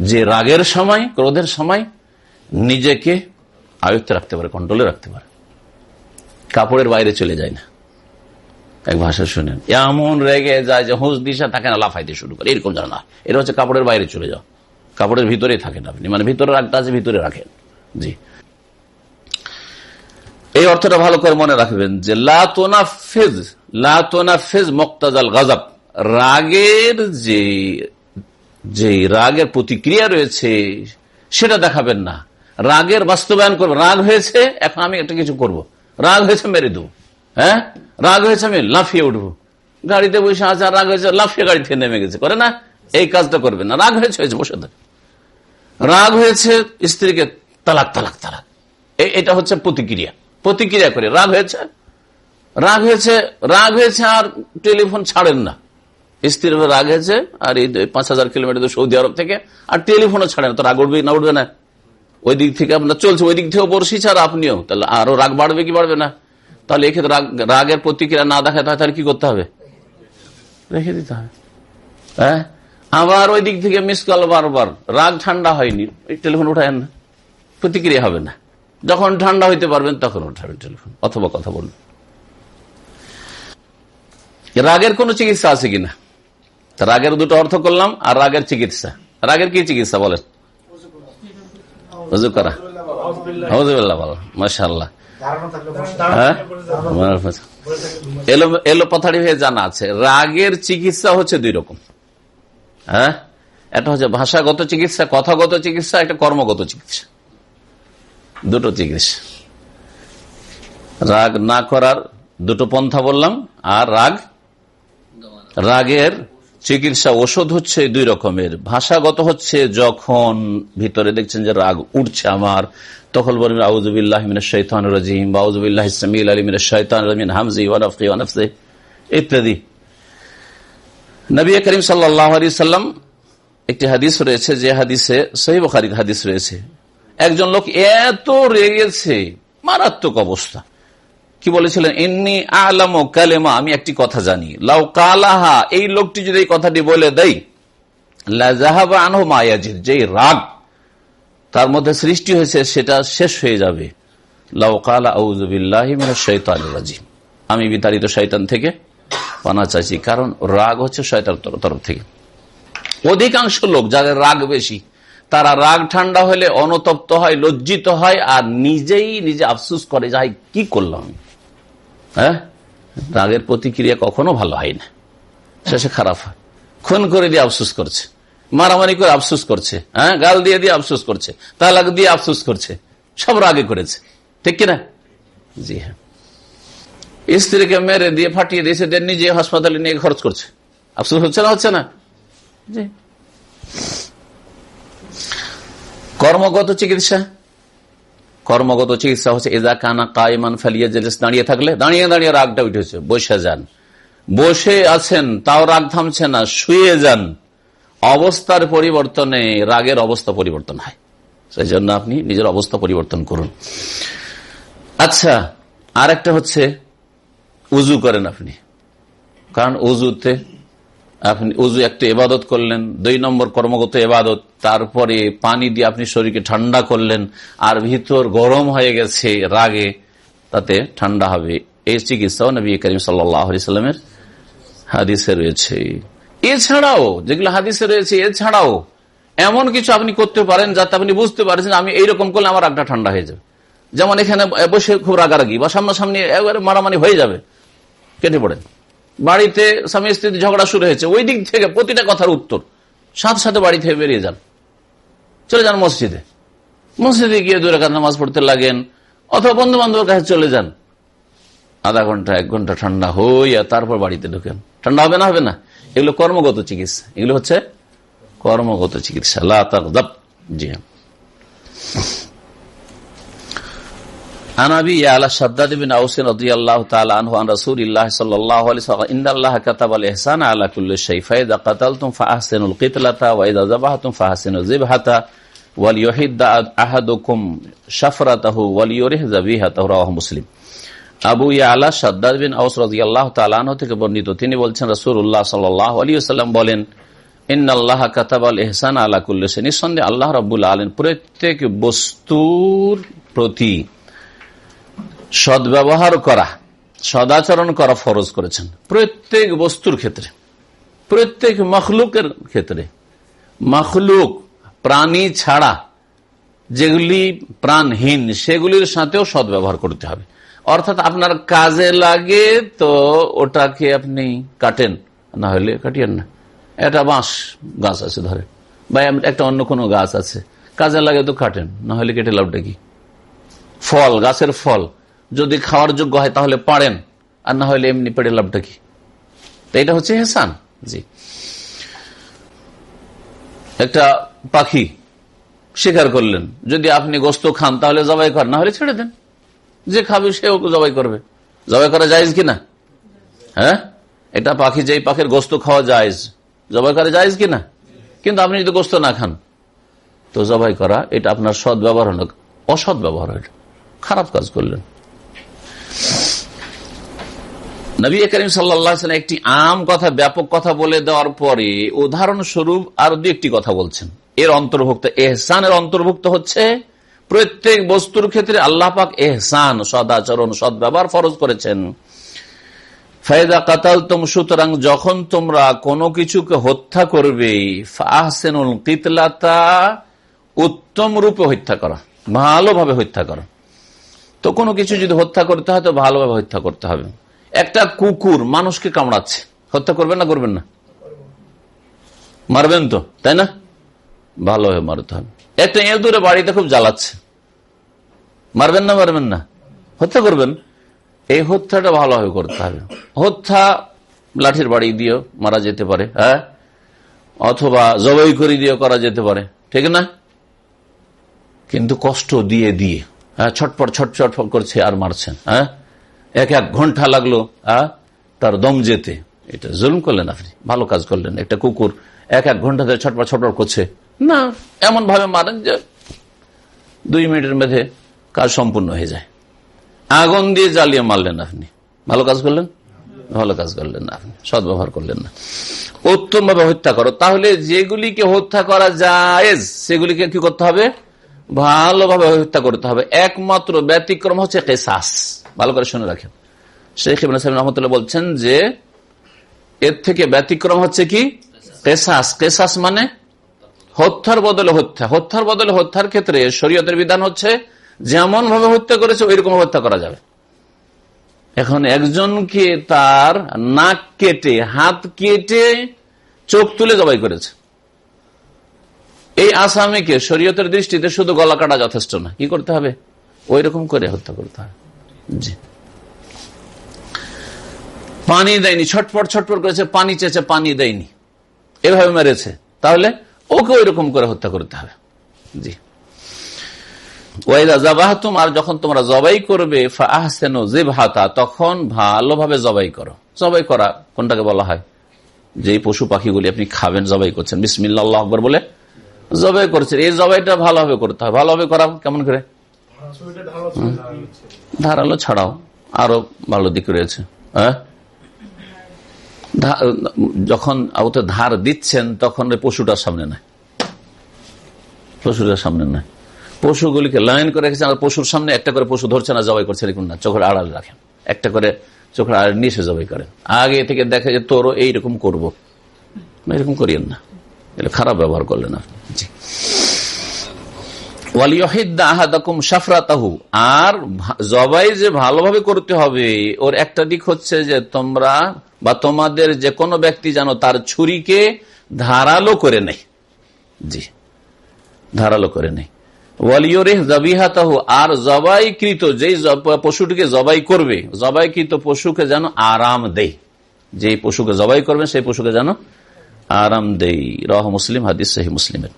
যে রাগের সময়, ক্রোধের সময় নিজেকে আয়ত্তে রাখতে পারে কন্ট্রোলে রাখতে পারে। কাপড়ের বাইরে চলে যায় না। এক ভাষা শুনেন, এমন রেগে যায় যে হুঁস দিশা থাকে না, লাফাইতে শুরু করে। এরকম জানা এটা হচ্ছে কাপড়ের বাইরে চলে যাও কাপড়ের ভিতরে থাকেন আপনি। মানে ভিতরে রাখতে আছে, ভিতরে রাখেন। জি। এই অর্থটা ভালো করে মনে রাখবেন যে লাতোনাফেজ লাতোনাফেজ মক্তাজাল গাজাব রাগের যে যে রাগের প্রতিক্রিয়া রয়েছে, সেটা দেখাবেন না। রাগের বাস্তবায়ন করব। রাগ হয়েছে, এখন আমি একটা কিছু করব। রাগ হয়েছে, মেরে দেবো। হ্যাঁ? রাগ হয়েছে, আমি লাফিয়ে উঠবো। গাড়িতে বসে আছে রাগ হয়েছে, লাফিয়ে গাড়ি থেকে নেমে গেছে। করে না? এই কাজটা করবে না। রাগ হয়েছে হয়েছে, বসে রাগ হয়েছে, স্ত্রীকে তালাক তালাক তালাক। এটা হচ্ছে প্রতিক্রিয়া। প্রতিক্রিয়া করে। রাগ হয়েছে? রাগ হয়েছে রাগ হয়েছে, আর টেলিফোন ছাড়েন না। স্ত্রীর রাগ হয়েছে, আর এই পাঁচ হাজার কিলোমিটার সৌদি আরব থেকে, আর টেলিফোনও ছাড়েন তো রাগ উঠবে না উঠবে না? ওই দিক থেকে আপনার চলছে, ওই দিক থেকেও বর্ষি ছাড়া আপনিও। তাহলে আরও রাগ বাড়বে কি বাড়বে না? তাহলে এক্ষেত্রে রাগের প্রতিক্রিয়া না দেখাতে হয়, তাহলে কি করতে হবে? রেখে দিতে হবে। হ্যাঁ? আবার ওই দিক থেকে মিস কল বারবার। রাগ ঠান্ডা হয়নি টেলিফোন উঠায় না। প্রতিক্রিয়া হবে না। যখন ঠান্ডা হইতে পারবেন, তখন উঠাবেন টেলিফোন, অথবা কথা বলবেন রাগের কোন চিকিৎসা আছে কিনা? রাগের দুটো অর্থ করলাম, আর রাগের চিকিৎসা। রাগের কি চিকিৎসা বলেন হ্যাঁ? এলো হয়ে জানা আছে, রাগের চিকিৎসা হচ্ছে দুই রকম। হ্যাঁ? একটা হচ্ছে ভাষাগত চিকিৎসা, কথাগত চিকিৎসা, একটা কর্মগত চিকিৎসা। দুটো চিকিৎসা। রাগ না করার দুটো পন্থা বললাম, আর রাগ? রাগের চিকিৎসা ওষুধ হচ্ছে দুই রকমের। ভাষাগত হচ্ছে যখন ভিতরে দেখছেন যে রাগ উঠছে আমার, তখন বলবেন আউজুবিল্লাহ শৈতান রাজিম বা আউজুবিল্লাহ আলী আলমিন শৈতান রামিন হামজি ওয়ানফি ওয়ানফসে ইত্যাদি। নবী করিম সাল্লাহ সাল্লাম একটি হাদিস রয়েছে, যে হাদিসে সহিব হাদিস রয়েছে। একজন লোক এত রেগেছে, মারাত্মক অবস্থা। কি বলেছিলেন? এমনি আলম কালেমা আমি একটি কথা জানি। লাউ কালাহা এই লোকটি যদি এই কথাটি বলে দেয় লাজাহাবা যে রাগ তার মধ্যে সৃষ্টি হয়েছে, সেটা শেষ হয়ে যাবে। আমি বিতাড়িত শৈতান থেকে পানা চাইছি, কারণ রাগ হচ্ছে শয়তার তরফ থেকে। অধিকাংশ লোক যাদের রাগ বেশি, তারা রাগ ঠান্ডা হলে, অনতপ্ত হয়, লজ্জিত হয়, আর নিজেই নিজে আফসুস করে, যাই, কি করলাম হ্যাঁ? রাগের প্রতিক্রিয়া কখনো ভালো হয় না। শেষে খারাপ হয়। খুন করে দিয়ে আফসুস করছে। মারামারি করে আফসুস করছে। হ্যাঁ? গাল দিয়ে দিয়ে আফসুস করছে। তালাক দিয়ে আফসুস করছে। সব রাগে করেছে। ঠিক কিনা? জি হ্যাঁ। স্ত্রীকে মেরে দিয়ে ফাটিয়ে দিয়েছে নিজে হাসপাতালে নিয়ে খরচ করছে। আফসুস হচ্ছে না হচ্ছে না? কর্মগত চিকিৎসা? কর্মগত চিকিৎসা হচ্ছে এজা কানা কায়মান ফেলিয়ে জেলেস দাঁড়িয়ে থাকলে, দাঁড়িয়ে দাঁড়িয়ে রাগটা উঠেছে বসে যান। বসে আছেন, তাও রাগ থামছে না, শুয়ে যান। অবস্থার পরিবর্তনে রাগের অবস্থা পরিবর্তন হয়। সেই জন্য আপনি নিজের অবস্থা পরিবর্তন করুন। আচ্ছা আর একটা হচ্ছে উজু করেন আপনি। কারণ উজুতে আপনি উজু একটা এবাদত করলেন, দুই নম্বর কর্মগত এবাদত, তারপরে পানি দিয়ে আপনি শরীরকে ঠান্ডা করলেন, আর ভিতর গরম হয়ে গেছে রাগে, তাতে ঠান্ডা হবে। এই চিকিৎসাও নবী করিম সাল্লামের হাদিসে রয়েছে। এছাড়াও, যেগুলো হাদিসে রয়েছে, এছাড়াও এমন কিছু আপনি করতে পারেন যাতে আপনি বুঝতে পারছেন আমি এইরকম করলে আমার রাগটা ঠান্ডা হয়ে যাবে। যেমন এখানে বসে খুব রাগারাগি বা সামনাসামনি মারামারি হয়ে যাবে, কেটে পড়েন বাড়িতে স্বামী স্ত্রী ঝগড়া শুরু হয়েছে। ওই দিক থেকে প্রতিটা কথার উত্তর। সাথে সাথে বাড়ি থেকে বেরিয়ে যান। চলে যান মসজিদে। মসজিদে গিয়ে দূরে কাজ নামাজ পড়তে লাগেন অথবা বন্ধু বান্ধবের কাছে চলে যান। আধা ঘণ্টা, এক ঘণ্টা ঠান্ডা হই আর তারপর বাড়িতে ঢুকেন। ঠান্ডা হবে না হবে না? এগুলো কর্মগত চিকিৎসা। এগুলো হচ্ছে কর্মগত চিকিৎসা। জি হ্যাঁ। আনাবি আলা সাদ্দাদ আউসিন রাদিয়াল্লাহু তাআলা আনহু আন রাসূলিল্লাহ সাল্লাল্লাহু আলাইহি ওয়াসাল্লাম ইন্নাল্লাহ কাতাবা আল কুল্লি শাই ফাইদা কাতালতুম ফাহসিনুল কিতলাতা ওয়া ইদা যাবাহতুম ফাহসিনুল যিবহাতা ওয়াল ইউহিদ্দা আহাদুকুম শাফরাতাহু ওয়াল ইউরিহ যাবিহাতাহু রাওয়াহু মুসলিম আবু ইয়ালা সাদ্দাদ বিন আউস রাদিয়াল্লাহু তাআলা আনহু থেকে বর্ণিত, তিনি বলছেন, রাসূলুল্লাহ সাল্লাল্লাহু আলাইহি ওয়াসাল্লাম বলেন আল্লাহ কাতাবাল ইহসান আলা কুল্লি শাই নিঃসন্দেহে আল্লাহ রাব্বুল আলেন প্রত্যেক বস্তুর প্রতি সদ্ব্যবহার করা, সদাচরণ করা ফরজ করেছেন। প্রত্যেক বস্তুর ক্ষেত্রে, প্রত্যেক মখলুকের ক্ষেত্রে। মখলুক, প্রাণী ছাড়া যেগুলি প্রাণহীন, সেগুলির সাথেও সদ্ব্যবহার করতে হবে। অর্থাৎ আপনার কাজে লাগে তো ওটাকে আপনি কাটেন, না হলে কাটিয়েন না। এটা বাঁশ গাছ আছে ধরে বা একটা অন্য কোনো গাছ আছে। কাজে লাগে তো কাটেন, না হলে কেটে লাভটা কি? ফল, গাছের ফল। যদি খাওয়ার যোগ্য হয়, তাহলে পারেন। আর না হলে এমনি পেড়ে লাভটা কি? তো এটা হচ্ছে হেসান। জি। একটা পাখি শিকার করলেন। যদি আপনি গোস্ত খান, তাহলে জবাই করেন না হলে ছেড়ে দেন। যে খাবে সেও জবাই করবে। জবাই করা যায় কিনা হ্যাঁ? এটা পাখি, যেই পাখির গোস্ত খাওয়া যায় জবাই করা যায় কিনা কিন্তু আপনি যদি গোস্ত না খান, তো জবাই করা, এটা আপনার সৎ ব্যবহার হলো অসৎ ব্যবহার হইল খারাপ কাজ করলেন। নবী করিম সাল্লাম একটি আম কথা, ব্যাপক কথা বলে দেওয়ার পরে উদাহরণস্বরূপ আর দু একটি কথা বলছেন। এর অন্তর্ভুক্ত, এহসানের অন্তর্ভুক্ত হচ্ছে প্রত্যেক বস্তুর ক্ষেত্রে আল্লাহ পাক এহসান, সদাচরণ, সদ্ব্যবহার ফরজ করেছেন। ফায়দা কাতাল তোম সুতরাং যখন তোমরা কোনো কিছুকে হত্যা করবে, ফাহসেনুল কিতলাতা, উত্তম রূপে হত্যা করা, ভালোভাবে হত্যা করা। তো কোনো কিছু যদি হত্যা করতে হয়, তো ভালোভাবে হত্যা করতে হবে। একটা কুকুর মানুষকে কামড়াচ্ছে। হত্যা করবেন না করবেন না? মারবেন তো, তাই না? ভালোভাবে মারতে হবে। একটা এঁদুরে বাড়িতে খুব জ্বালাচ্ছে। মারবেন না মারবেন না? হত্যা করবেন। এই হত্যাটা ভালোভাবে করতে হবে। হত্যা লাঠির বাড়ি দিয়েও মারা যেতে পারে হ্যাঁ? অথবা জবাই করে দিয়ে করা যেতে পারে, ঠিক না? কিন্তু কষ্ট দিয়ে দিয়ে হ্যাঁ? ছটপট ছট ছটফট করছে আর মারছেন হ্যাঁ? এক এক ঘণ্টা লাগল তার দম যেতে। এটা জুলুম করলেন আপনি, ভালো কাজ করলেন। একটা কুকুর এক এক ঘণ্টা ধরে ছটপট ছটপট করছে। না এমন ভাবে মারেন যে দুই মিনিটের মধ্যে কাজ সম্পূর্ণ হয়ে যায়। আগুন দিয়ে জ্বালিয়ে মারলেন আপনি। ভালো কাজ করলেন? ভালো কাজ করলেন না আপনি। সদ্ব্যবহার করলেন না। উত্তম ভাবে হত্যা করো। তাহলে যেগুলিকে হত্যা করা যায় সেগুলিকে কি করতে হবে? ভালোভাবে হত্যা করতে হবে। একমাত্র ব্যতিক্রম হচ্ছে কেসাস। ভালো করে শুনে রাখেন। শেখ ইবিন রহমতুল্লাহ বলছেন যে, এর থেকে ব্যতিক্রম হচ্ছে কি? কেসাস। কেসাস মানে হত্যার বদলে হত্যা। হত্যার বদলে হত্যার ক্ষেত্রে শরীয়তের বিধান হচ্ছে যেমন ভাবে হত্যা করেছে ওই রকম হত্যা করা যাবে। এখন একজনকে তার নাক কেটে, হাত কেটে চোখ তুলে জবাই করেছে। এই আসামিকে শরীয়তের দৃষ্টিতে শুধু গলা কাটা যথেষ্ট না। কি করতে হবে? ওই রকম করে হত্যা করতে হবে। জি। পানি দেয়নি, ছটপট ছটপট করেছে, পানি চেয়েছে, পানি দেয়নি। এভাবে মেরেছে। তাহলে ওকে ওই রকম করে হত্যা করতে হবে। জি। আর যখন তোমরা জবাই করবে তখন ভালোভাবে জবাই করো। জবাই করা কোনটাকে বলা হয়? যে পশু পাখিগুলি আপনি খাবেন, জবাই করছেন। বিসমিল্লা আকবর বলে জবাই করছেন এই জবাইটা ভালোভাবে করতে হয়। ভালোভাবে করা কেমন করে? ধারালো ছাড়াও আরও ভালো দিক রয়েছে। হ্যাঁ? যখন ধার দিচ্ছেন, তখন পশুটার সামনে নাই পশুটার সামনে নাই পশুগুলিকে লাইন করে রেখেছেন পশুর সামনে একটা করে পশু ধরছে না, জবাই করছে এরকম না। চোখের আড়াল রাখেন একটা করে চোখের আড়াল নিয়ে সে জবাই করেন আগে থেকে দেখে যে তোরও এইরকম করব। এরকম করিয়েন না। এটা খারাপ ব্যবহার করলেন আর জবাই যে ভালোভাবে করতে হবে, ওর একটা দিক হচ্ছে যে তোমরা বা তোমাদের যে কোনো ব্যক্তি যেন তার ছুরিকে ধারালো করে নেই জি। ধারালো করে নেই আর জবাইকৃত যেই পশুটিকে জবাই করবে, জবাইকৃত পশুকে যেন আরাম দেয়। যে পশুকে জবাই করবে, সেই পশুকে যেন আরাম দেই। রহ মুসলিম, হাদিস সহি মুসলিমের।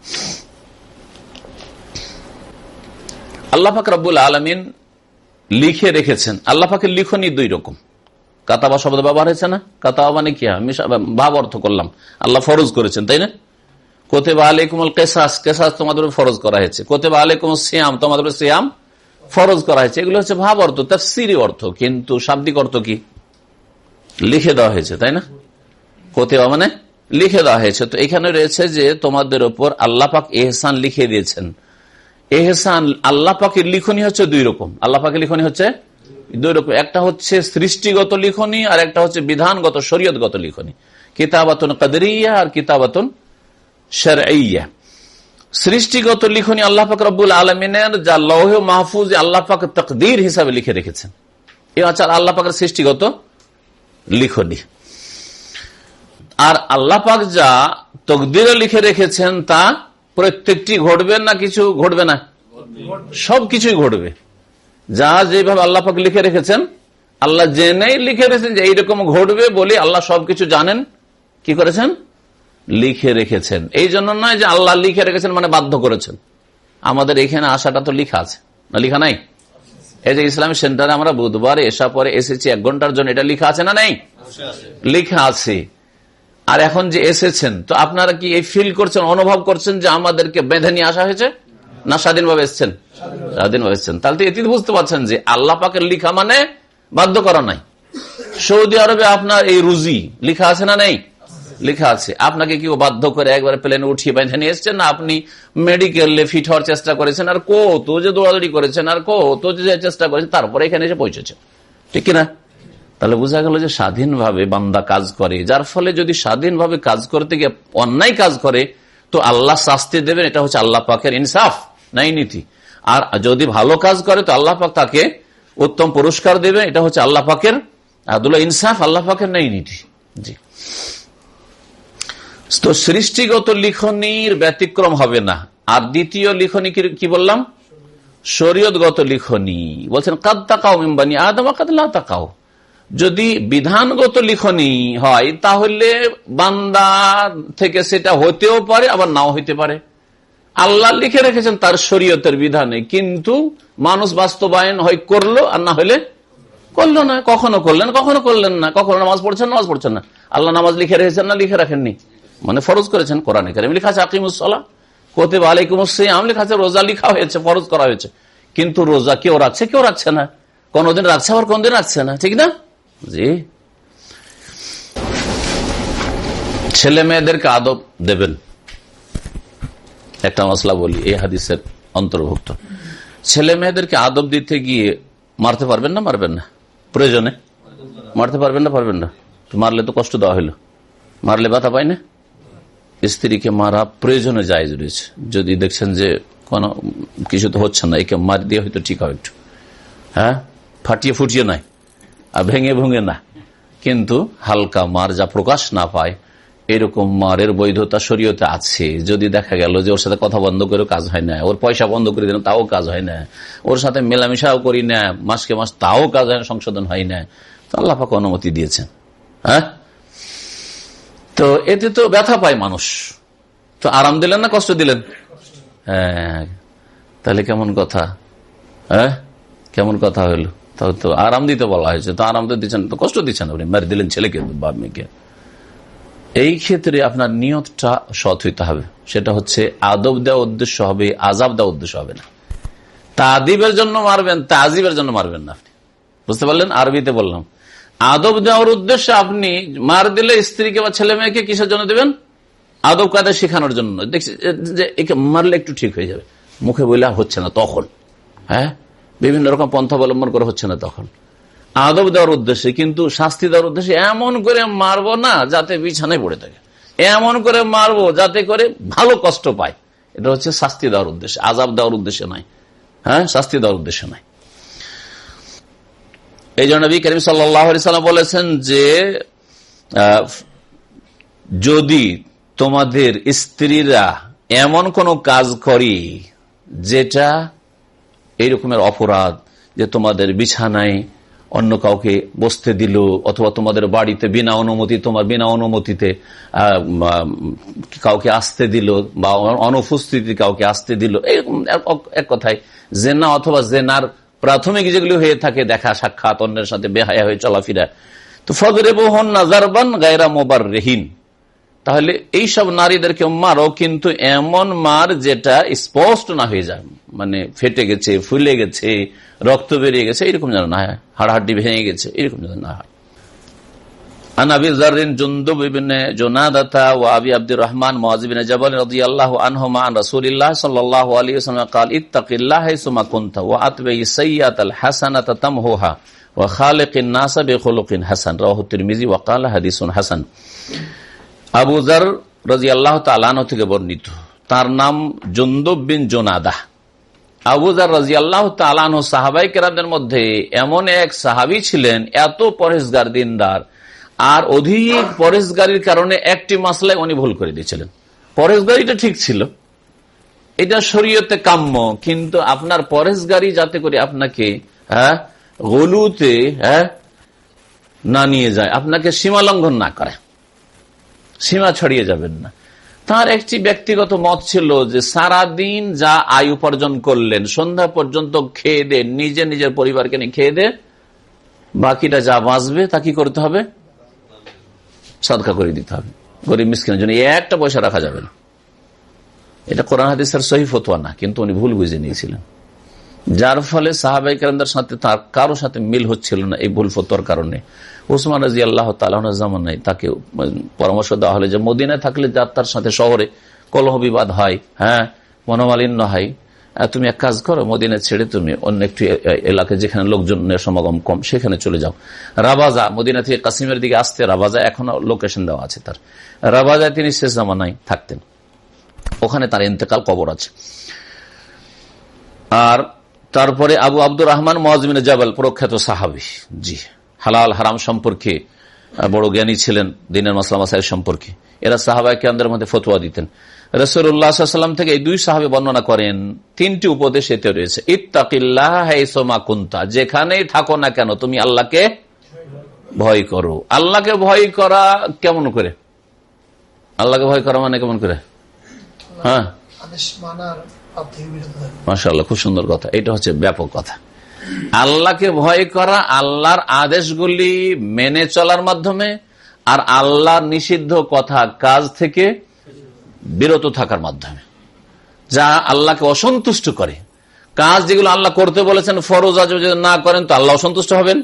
আল্লাহ পাক রব্বুল আলমিন লিখে রেখেছেন। আল্লাহ পাকের লিখনই দুই রকম। কাতাবা শব্দ ব্যবহার হয়েছে না? কাতাবা মানে কি? ভাব অর্থ করলাম। আল্লাহ ফরজ করেছেন, তাই না? কোতেবা আলাইকুমল কেসাস কেসাস তোমাদের ফরজ করা হয়েছে। কোতেবা আলাইকুম সিয়াম, তোমাদের সিয়াম ফরজ করা হয়েছে। এগুলো হচ্ছে ভাব অর্থ তার সিরি অর্থ, কিন্তু শাব্দিক অর্থ কি? লিখে দেওয়া হয়েছে, তাই না? কোতেবা মানে? লিখে দেওয়া হয়েছে। তো এখানে রয়েছে যে তোমাদের ওপর আল্লাপাক এহসান লিখে দিয়েছেন। এহসান আল্লাহ পাকের লিখনি হচ্ছে দুই রকম। আল্লাহ পাকের লিখনি হচ্ছে দুই রকম। একটা হচ্ছে সৃষ্টিগত লিখনি আর একটা হচ্ছে বিধানগত, শরীয়তগত লিখনি। কিতাবাতন কাদরিয়া আর কিতাবাতন সারাইয়া সৃষ্টিগত লিখনি আল্লাহ পাক রব্বুল আলমিনের, যা লৌহ মাহফুজ আল্লাহ পাক তকদির হিসাবে লিখে রেখেছেন। এ হচ্ছে আল্লাহ পাকের সৃষ্টিগত লিখনি। আর আল্লাহ পাক যা তকদিরে লিখে রেখেছেন তা প্রত্যেকটি ঘটবে না কিছু ঘটবে না? সব কিছুই ঘটবে। যা যেভাবে আল্লাহ পাক লিখে রেখেছেন আল্লাহ জেনেই লিখে রেখেছেন যে এইরকম ঘটবে বলে আল্লাহ সবকিছু জানেন। কি করেছেন? লিখে রেখেছেন। এই জন্য নয় যে আল্লাহ লিখে রেখেছেন মানে বাধ্য করেছেন। আমাদের এখানে আসাটা তো লিখা আছে। না লিখা নাই? এই যে ইসলামিক সেন্টারে আমরা বুধবার এসা পরে এসেছি এক ঘণ্টার জন্য। এটা লিখা আছে না নাই? লিখা আছে। আর এখন যে এসেছেন, তো আপনারা কি এই ফিল করছেন, অনুভব করছেন যে আমাদেরকে বেঁধে নিয়ে আসা হয়েছে? না স্বাধীনভাবে এসছেন? স্বাধীনভাবে এসছেন। তাহলে তো এটি বুঝতে পারছেন যে আল্লাহ পাকের লিখা মানে বাধ্য করা নাই। সৌদি আরবে আপনার এই রুজি লিখা আছে না নেই? লেখা আছে। আপনাকে কেউ বাধ্য করে একবার প্লেনে উঠিয়ে বেঁধে নিয়ে এসছেন? না, আপনি মেডিকেলে ফিট হওয়ার চেষ্টা করেছেন। আর কত যে দৌড়াদৌড়ি করেছেন, আর কত যে চেষ্টা করেছেন, তারপরে এখানে এসে পৌঁছেছেন। ঠিক কিনা? তাহলে বোঝা গেল যে স্বাধীনভাবে বান্দা কাজ করে। যার ফলে যদি স্বাধীনভাবে কাজ করতে গিয়ে অন্যায় কাজ করে, তো আল্লাহ শাস্তি দেবেন, এটা হচ্ছে আল্লাহ পাকের ইনসাফ নাই নীতি। আর যদি ভালো কাজ করে, তো আল্লাহ পাক তাকে উত্তম পুরস্কার দেবে এটা হচ্ছে আল্লাহ পাকের আদুল্লাহ ইনসাফ, আল্লাহ পাকের নাই নীতি। জি। তো সৃষ্টিগত লিখনির ব্যতিক্রম হবে না। আর দ্বিতীয় লিখনি কি বললাম? শরীয়তগত লিখনি। বলছেন, কাদ তাকাও মিম্বানি আদম কাদলা তাকাও যদি বিধানগত লিখনি হয়, তাহলে বান্দা থেকে সেটা হতেও পারে, আবার নাও হইতে পারে। আল্লাহ লিখে রেখেছেন তার শরীয়তের বিধানে, কিন্তু মানুষ বাস্তবায়ন হয় করল, আর না হলে করল না। কখনো করলেন কখনো করলেন না। কখনো নামাজ পড়ছেন নামাজ পড়ছেন না। আল্লাহ নামাজ লিখে রেখেছেন না, লিখে রাখেননি। মানে ফরজ করেছেন কোরআন কারিম। লিখা আছে আকিমুসলা কোতেব আলাইকুম আম লেখা আছে, রোজা লিখা হয়েছে, ফরজ করা হয়েছে। কিন্তু রোজা কেউ রাখছে কেউ রাখছে না। কোনদিন রাখছে, আবার কোনদিন রাখছে না। ঠিক না? জি? ছেলে মেয়েদেরকে আদব দেবেন। একটা মশলা বলি, এই হাদিসের অন্তর্ভুক্ত। ছেলে মেয়েদেরকে আদব দিতে গিয়ে মারতে পারবেন না, মারবেন না? প্রয়োজনে? মারতে পারবেন না পারবেন না? মারলে তো কষ্ট দেওয়া হইল। মারলে ব্যথা পায় না? স্ত্রীকে মারা প্রয়োজনে যায় রয়েছে। যদি দেখছেন যে কোনো, কিছু তো হচ্ছে না, একে মার দিয়ে হয়তো ঠিক হয় একটু। হ্যাঁ? ফাটিয়ে ফুটিয়ে নাই। ভেঙে ভেঙে না। কিন্তু হালকা মার যা প্রকাশ না পায়, এরকম মারের বৈধতা শরীয়তে আছে। যদি দেখা গেল যে ওর সাথে কথা বন্ধ করে কাজ হয় না, ওর পয়সা বন্ধ করে দিন তাও কাজ হয় না, ওর সাথে মেলামেশাও করি না, মাসকে মাস তাও কাজ হয় সংশোধন হয় না, তো আল্লাহাক অনুমতি দিয়েছেন। হ্যাঁ? তো এতে তো ব্যথা পায় মানুষ। তো আরাম দিলেন না কষ্ট দিলেন? হ্যাঁ। তাহলে কেমন কথা? হ্যাঁ? কেমন কথা হইল তাহলে তো আরাম দিতে বলা হয়েছে। তো আরাম তো দিচ্ছেন, তো কষ্ট দিচ্ছেন আপনি। মারি দিলেন ছেলেকে, বাপ মেয়েকে। এই ক্ষেত্রে আপনার নিয়তটা সৎ হইতে হবে। সেটা হচ্ছে আদব দেওয়া উদ্দেশ্য হবে আজাব দেওয়া উদ্দেশ্য হবে না। তাদিবের জন্য মারবেন তাজিবের জন্য মারবেন না আপনি। বুঝতে পারলেন? আরবিতে বললাম। আদব দেওয়ার উদ্দেশ্যে আপনি মার দিলে স্ত্রীকে বা ছেলে মেয়েকে কিসের জন্য দেবেন? আদব কাদা শেখানোর জন্য। দেখছি যে একে মারলে একটু ঠিক হয়ে যাবে। মুখে বলে হচ্ছে না, তখন। হ্যাঁ? বিভিন্ন রকম পন্থা অবলম্বন করে হচ্ছে না তখন। আদব দেওয়ার উদ্দেশ্যে, কিন্তু শাস্তি দেওয়ার উদ্দেশ্যে এমন করে মারবো না যাতে বিছানায় পড়ে থাকে। এমন করে মারবো যাতে করে ভালো কষ্ট পায়। এটা হচ্ছে শাস্তি দেওয়ার উদ্দেশ্যে। আজাব দেওয়ার উদ্দেশ্যে নাই হ্যাঁ শাস্তি দেওয়ার উদ্দেশ্যে নাই এই জন্য নবী সাল্লাম বলেছেন যে যদি তোমাদের স্ত্রীরা এমন কোন কাজ করি যেটা এইরকমের অপরাধ যে তোমাদের বিছানায় অন্য কাউকে বসতে দিল অথবা তোমাদের বাড়িতে বিনা অনুমতি, তোমার বিনা অনুমতিতে কাউকে আসতে দিল বা অনুপস্থিতি কাউকে আসতে দিল, এরকম এক কথায় জেনা অথবা জেনার প্রাথমিক যেগুলি হয়ে থাকে দেখা, সাক্ষাৎ, অন্যের সাথে বেহায়া হয়ে চলাফেরা। তো ফজরে বহুন নাজারবান গায়রা মোবার রেহিন তাহলে এই এইসব নারীদেরকে মারো, কিন্তু এমন মার যেটা স্পষ্ট না হয়ে যায়। মানে ফেটে গেছে, ফুলে গেছে, রক্ত বেরিয়ে গেছে, এরকম যেন না হয়। হাড়হাড্ডি ভেঙে গেছে, এরকম যেন না হয়। হাসান। আবুজার রাজি আল্লাহ তালানো থেকে বর্ণিত। তার নাম জন্দব বিন জোনাদা। আবুজার রাজি আল্লাহ তালানো সাহাবাই কেরাদের মধ্যে এমন এক সাহাবি ছিলেন, এত পরেশগার দিনদার, আর অধিক পরেশগারির কারণে একটি মাসলায় উনি ভুল করে দিয়েছিলেন। পরেশগারিটা ঠিক ছিল। এটা শরীয়তে কাম্য, কিন্তু আপনার পরেশগারি যাতে করে আপনাকে হ্যাঁ গলুতে হ্যাঁ না নিয়ে যায়, আপনাকে সীমালঙ্ঘন না করে। সীমা ছড়িয়ে যাবেন না। তার একটি ব্যক্তিগত মত ছিল যে সারা দিন যা আয় উপার্জন করলেন, সন্ধ্যা পর্যন্ত খেয়ে দে নিজে নিজের পরিবারকে নিয়ে খেয়ে দে বাকিটা যা বাঁচবে তা কি করতে হবে? সদকা করে দিতে হবে। গরিব মিসকিনের জন্য একটা পয়সা রাখা যাবে না। এটা কোরআন হাদিসের সহি ফতোয়া না, কিন্তু উনি ভুল বুঝে নিয়েছিলেন। যার ফলে সাহাবাই কেরামদের সাথে তার কারও সাথে মিল হচ্ছিল না এই ভুল ফতোয়ার কারণে। উসমান রাজি আল্লাহ নাই তাকে পরামর্শ দেওয়া হলে যে মদিনায় থাকলে যার তার সাথে শহরে কলহ বিবাদ হয় হ্যাঁ মনোমালিন্য হয়। তুমি এক কাজ করো, মদিনা ছেড়ে তুমি অন্য একটি এলাকায় যেখানে লোকজনের সমাগম কম, সেখানে চলে যাও। রাবাজা, মদিনা থেকে কাসিমের দিকে আসতে রাবাজা এখনও লোকেশন দেওয়া আছে তার। রাবাজায় তিনি শেষ জামানায় থাকতেন। ওখানে তার ইন্তেকাল কবর আছে। আর তারপরে আবু আব্দুর রহমান মহাজমিন জাবাল, প্রখ্যাত সাহাবি। জি। হালাল হারাম সম্পর্কে বড় জ্ঞানী ছিলেন দিনের মাসলাম মাসাইল সম্পর্কে। এরা সাহাবাই কেন্দ্রের মধ্যে ফতুয়া দিতেন। রসুল্লাহাম থেকে এই দুই সাহাবে বর্ণনা করেন তিনটি উপদেশ এতে রয়েছে। ইত্তাকিল্লাহ হেসমা কুন্তা যেখানেই থাকো না কেন তুমি আল্লাহকে ভয় করো। আল্লাহকে ভয় করা কেমন করে? আল্লাহকে ভয় করা মানে কেমন করে? হ্যাঁ। মাসাল্লাহ খুব সুন্দর কথা। এটা হচ্ছে ব্যাপক কথা। আল্লাহকে ভয় করা আল্লাহর আদেশগুলি মেনে চলার মাধ্যমে আর আল্লাহর নিষিদ্ধ কথা কাজ থেকে বিরত থাকার মাধ্যমে। যা আল্লাহকে অসন্তুষ্ট করে। কাজ যেগুলো আল্লাহ করতে বলেছেন, ফরজ আজ যদি না করেন তো আল্লাহ অসন্তুষ্ট হবেন।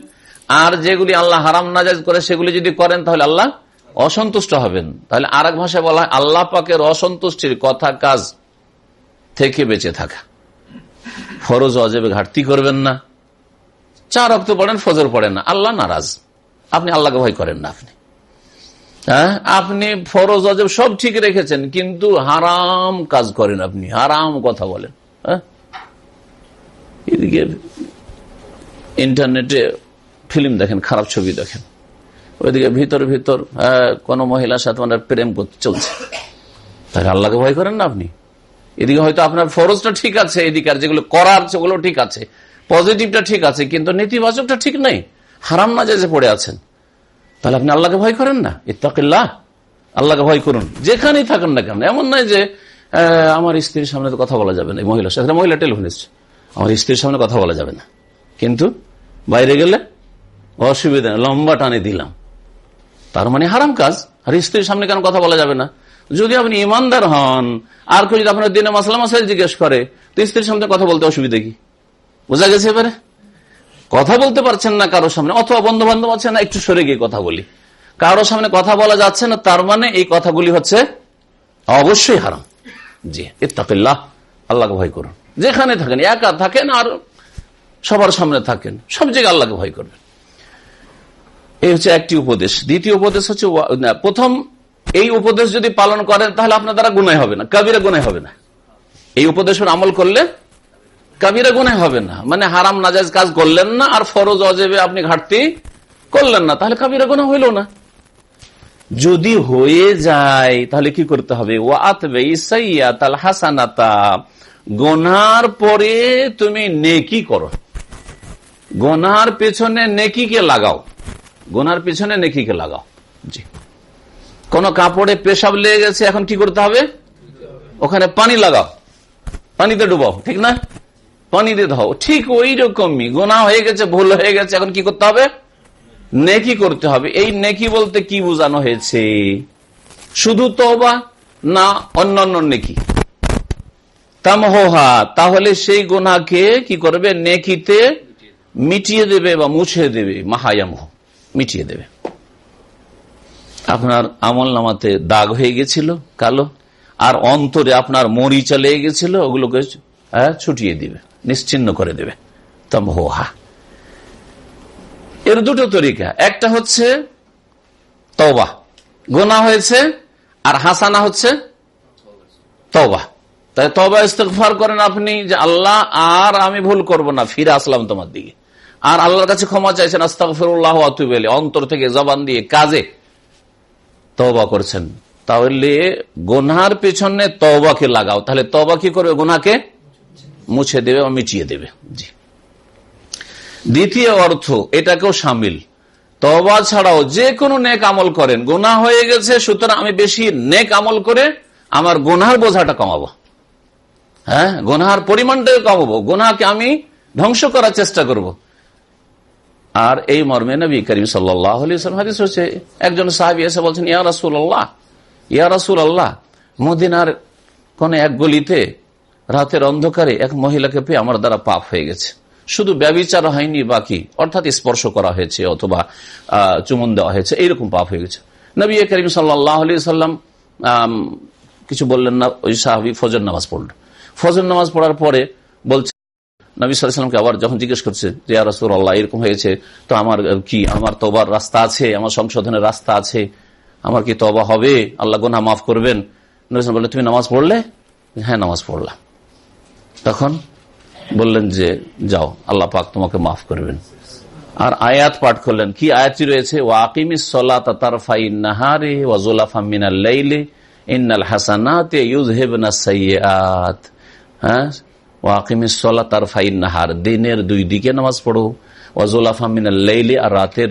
আর যেগুলি আল্লাহ হারাম নাজাজ করে সেগুলি যদি করেন তাহলে আল্লাহ অসন্তুষ্ট হবেন। তাহলে আর ভাষায় বলা হয়, আল্লাহ পাকের অসন্তুষ্টির কথা কাজ থেকে বেঁচে থাকা। ফরজ অজেবে ঘাটতি করবেন না। চার অক্ত পড়েন ফজর পড়েন না। আল্লাহ নারাজ। আপনি আল্লাহকে ভয় করেন না আপনি। হ্যাঁ? আপনি ফরজ অজেব সব ঠিক রেখেছেন কিন্তু হারাম কাজ করেন আপনি। হারাম কথা বলেন। হ্যাঁ? এদিকে ইন্টারনেটে ফিল্ম দেখেন খারাপ ছবি দেখেন। ওইদিকে ভিতর ভিতর হ্যাঁ, কোনো মহিলার সাথে ওনার প্রেম চলছে। তাহলে আল্লাহকে ভয় করেন না আপনি? এদিকে হয়তো আপনার ফরজটা ঠিক আছে, এদিকে আর যেগুলো করার সেগুলো ঠিক আছে। পজিটিভটা ঠিক আছে, কিন্তু নেতিবাচকটা ঠিক নেই। হারাম না যে পড়ে আছেন। তাহলে আপনি আল্লাহকে ভয় করেন না? ইত্তাকিল্লাহ। আল্লাহকে ভয় করুন। যেখানেই থাকেন না কেন। এমন নয় যে আমার স্ত্রীর সামনে তো কথা বলা যাবে না। এই মহিলার সাথে মহিলা টেলিফোন এসছে। আমার স্ত্রীর সামনে কথা বলা যাবে না। কিন্তু বাইরে গেলে অসুবিধা, লম্বা টানে দিলাম। তার মানে হারাম কাজ। আর স্ত্রীর সামনে কেন কথা বলা যাবে না? যদি আপনি ইমানদার হন, আর কেউ যদি আপনার দিনে মাসলা মাসাইল জিজ্ঞেস করে, তো স্ত্রীর সামনে কথা বলতে অসুবিধা কি? বোঝা গেছে এবারে? কথা বলতে পারছেন না কারোর সামনে, অথবা বন্ধু বান্ধব আছে না, একটু সরে গিয়ে কথা বলি। কারোর সামনে কথা বলা যাচ্ছে না, তার মানে এই কথাগুলি হচ্ছে অবশ্যই হারাম। জি, ইত্তাকিল্লাহ, আল্লাহকে ভয় করুন। যেখানে থাকেন, একা থাকেন আর সবার সামনে থাকেন, সব জায়গায় আল্লাহকে ভয় করবেন। এই হচ্ছে একটি উপদেশ। দ্বিতীয় উপদেশ হচ্ছে প্রথম এই উপদেশ যদি পালন করেন, তাহলে আপনার দ্বারা গুনাই হবে না। কাবিরা গুনাই হবে না। এই উপদেশের আমল করলে কাবিরা গুনাই হবে না। মানে হারাম নাজাজ কাজ করলেন না আর ফরজ, অজেবে আপনি ঘাটতি করলেন না, তাহলে কাবিরা গুনা হইল না। যদি হয়ে যায়, তাহলে কি করতে হবে? ও আতবে ইসাইয়াতাল হাসানাতা। গোনার পরে তুমি নেকি করো। গোনার পেছনে নেকিকে লাগাও। গোনার পেছনে নেকিকে লাগাও। জি। কোন কাপড়ে পেশাব লেগে গেছে, এখন কি করতে হবে? ওখানে পানি লাগাও। পানিতে ডুবাও, ঠিক না? পানিতে ধাও। ঠিক ওই রকমই গোনা হয়ে গেছে, ভুল হয়ে গেছে, এখন কি করতে হবে? নেকি করতে হবে। এই নেকি বলতে কি বোঝানো হয়েছে? শুধু তবা না অন্যান্য নেকি? তামহা তাহলে সেই গোনাকে কি করবে? নেকিতে মিটিয়ে দেবে বা মুছে দেবে। মাহায়ামহ। মিটিয়ে দেবে। আপনার আমল নামাতে দাগ হয়ে গেছিল কালো আর অন্তরে আপনার মরি চলে গেছিল ওগুলোকে হ্যাঁ, ছুটিয়ে দিবে নিশ্চিন্ন করে দেবে। তামহা এর দুটো তরিকা। একটা হচ্ছে তওবা। গোনা হয়েছে আর হাসানা হচ্ছে তওবা। তাই তবা ইস্তফার করেন আপনি যে আল্লাহ আর আমি ভুল করব না ফিরে আসলাম তোমার দিকে। আর আল্লাহর কাছে ক্ষমা চাইছেন আস্তাগফিরুল্লাহ আতুবেলে অন্তর থেকে জবান দিয়ে কাজে তওবা করছেন। তাহলে গোনার পেছনে তওবাকে লাগাও। তাহলে তওবা কি করবে? গোনাকে মুছে দেবে বা মিটিয়ে দেবে। জি। দ্বিতীয় অর্থ, এটাকেও সামিল। তবা ছাড়াও যে কোনো নেক আমল করেন। গোনা হয়ে গেছে, সুতরাং আমি বেশি নেক আমল করে আমার গোনার বোঝাটা কমাবো। হ্যাঁ? গোনার পরিমাণটাকে কমাবো। গোনাকে আমি ধ্বংস করার চেষ্টা করব। আর এই মর্মে নবী করিম সাল্লাম হাদিস হচ্ছে একজন সাহাবি এসে বলছেন, ইয়া রাসুল আল্লাহ ইয়া রাসুল আল্লাহ মদিনার কোন এক গলিতে রাতের অন্ধকারে এক মহিলাকে পেয়ে আমার দ্বারা পাপ হয়ে গেছে। শুধু ব্যবিচার হয়নি, বাকি অর্থাৎ স্পর্শ করা হয়েছে অথবা চুমন দেওয়া হয়েছে। এইরকম পাপ হয়ে গেছে। নবী করিম সাল্লাহ আলি সাল্লাম কিছু বললেন না, ওই সাহাবি ফজর নামাজ পড়ল। ফজর নামাজ পড়ার পরে বলছে নবী সাল্লামকে আবার যখন জিজ্ঞেস করছে যে রসুল আল্লাহ এরকম হয়েছে? তো আমার কি? আমার তোবার রাস্তা আছে? আমার সংশোধনের রাস্তা আছে? আমার কি তবা হবে? আল্লাহ গোনা মাফ করবেন? বললে তুমি নামাজ পড়লে? হ্যাঁ নামাজ পড়লাম। তখন বললেন যে, যাও, আল্লাহ পাক তোমাকে মাফ করবেন। আর আয়াত পাঠ করলেন। কি আয়াতটি রয়েছে? ওয়াকিম নাহারে ওয়াজুলাফা মিনাল লাইলে ইন্নাল হাসানাতে ইউজহেবনা সাইয়াত হ্যাঁ? ওয়াকিমিসলা তার ফাইন নাহার, দিনের দুই দিকে নামাজ পড়ো। ওয়াজুলাফা মিনাল লাইলে আর রাতের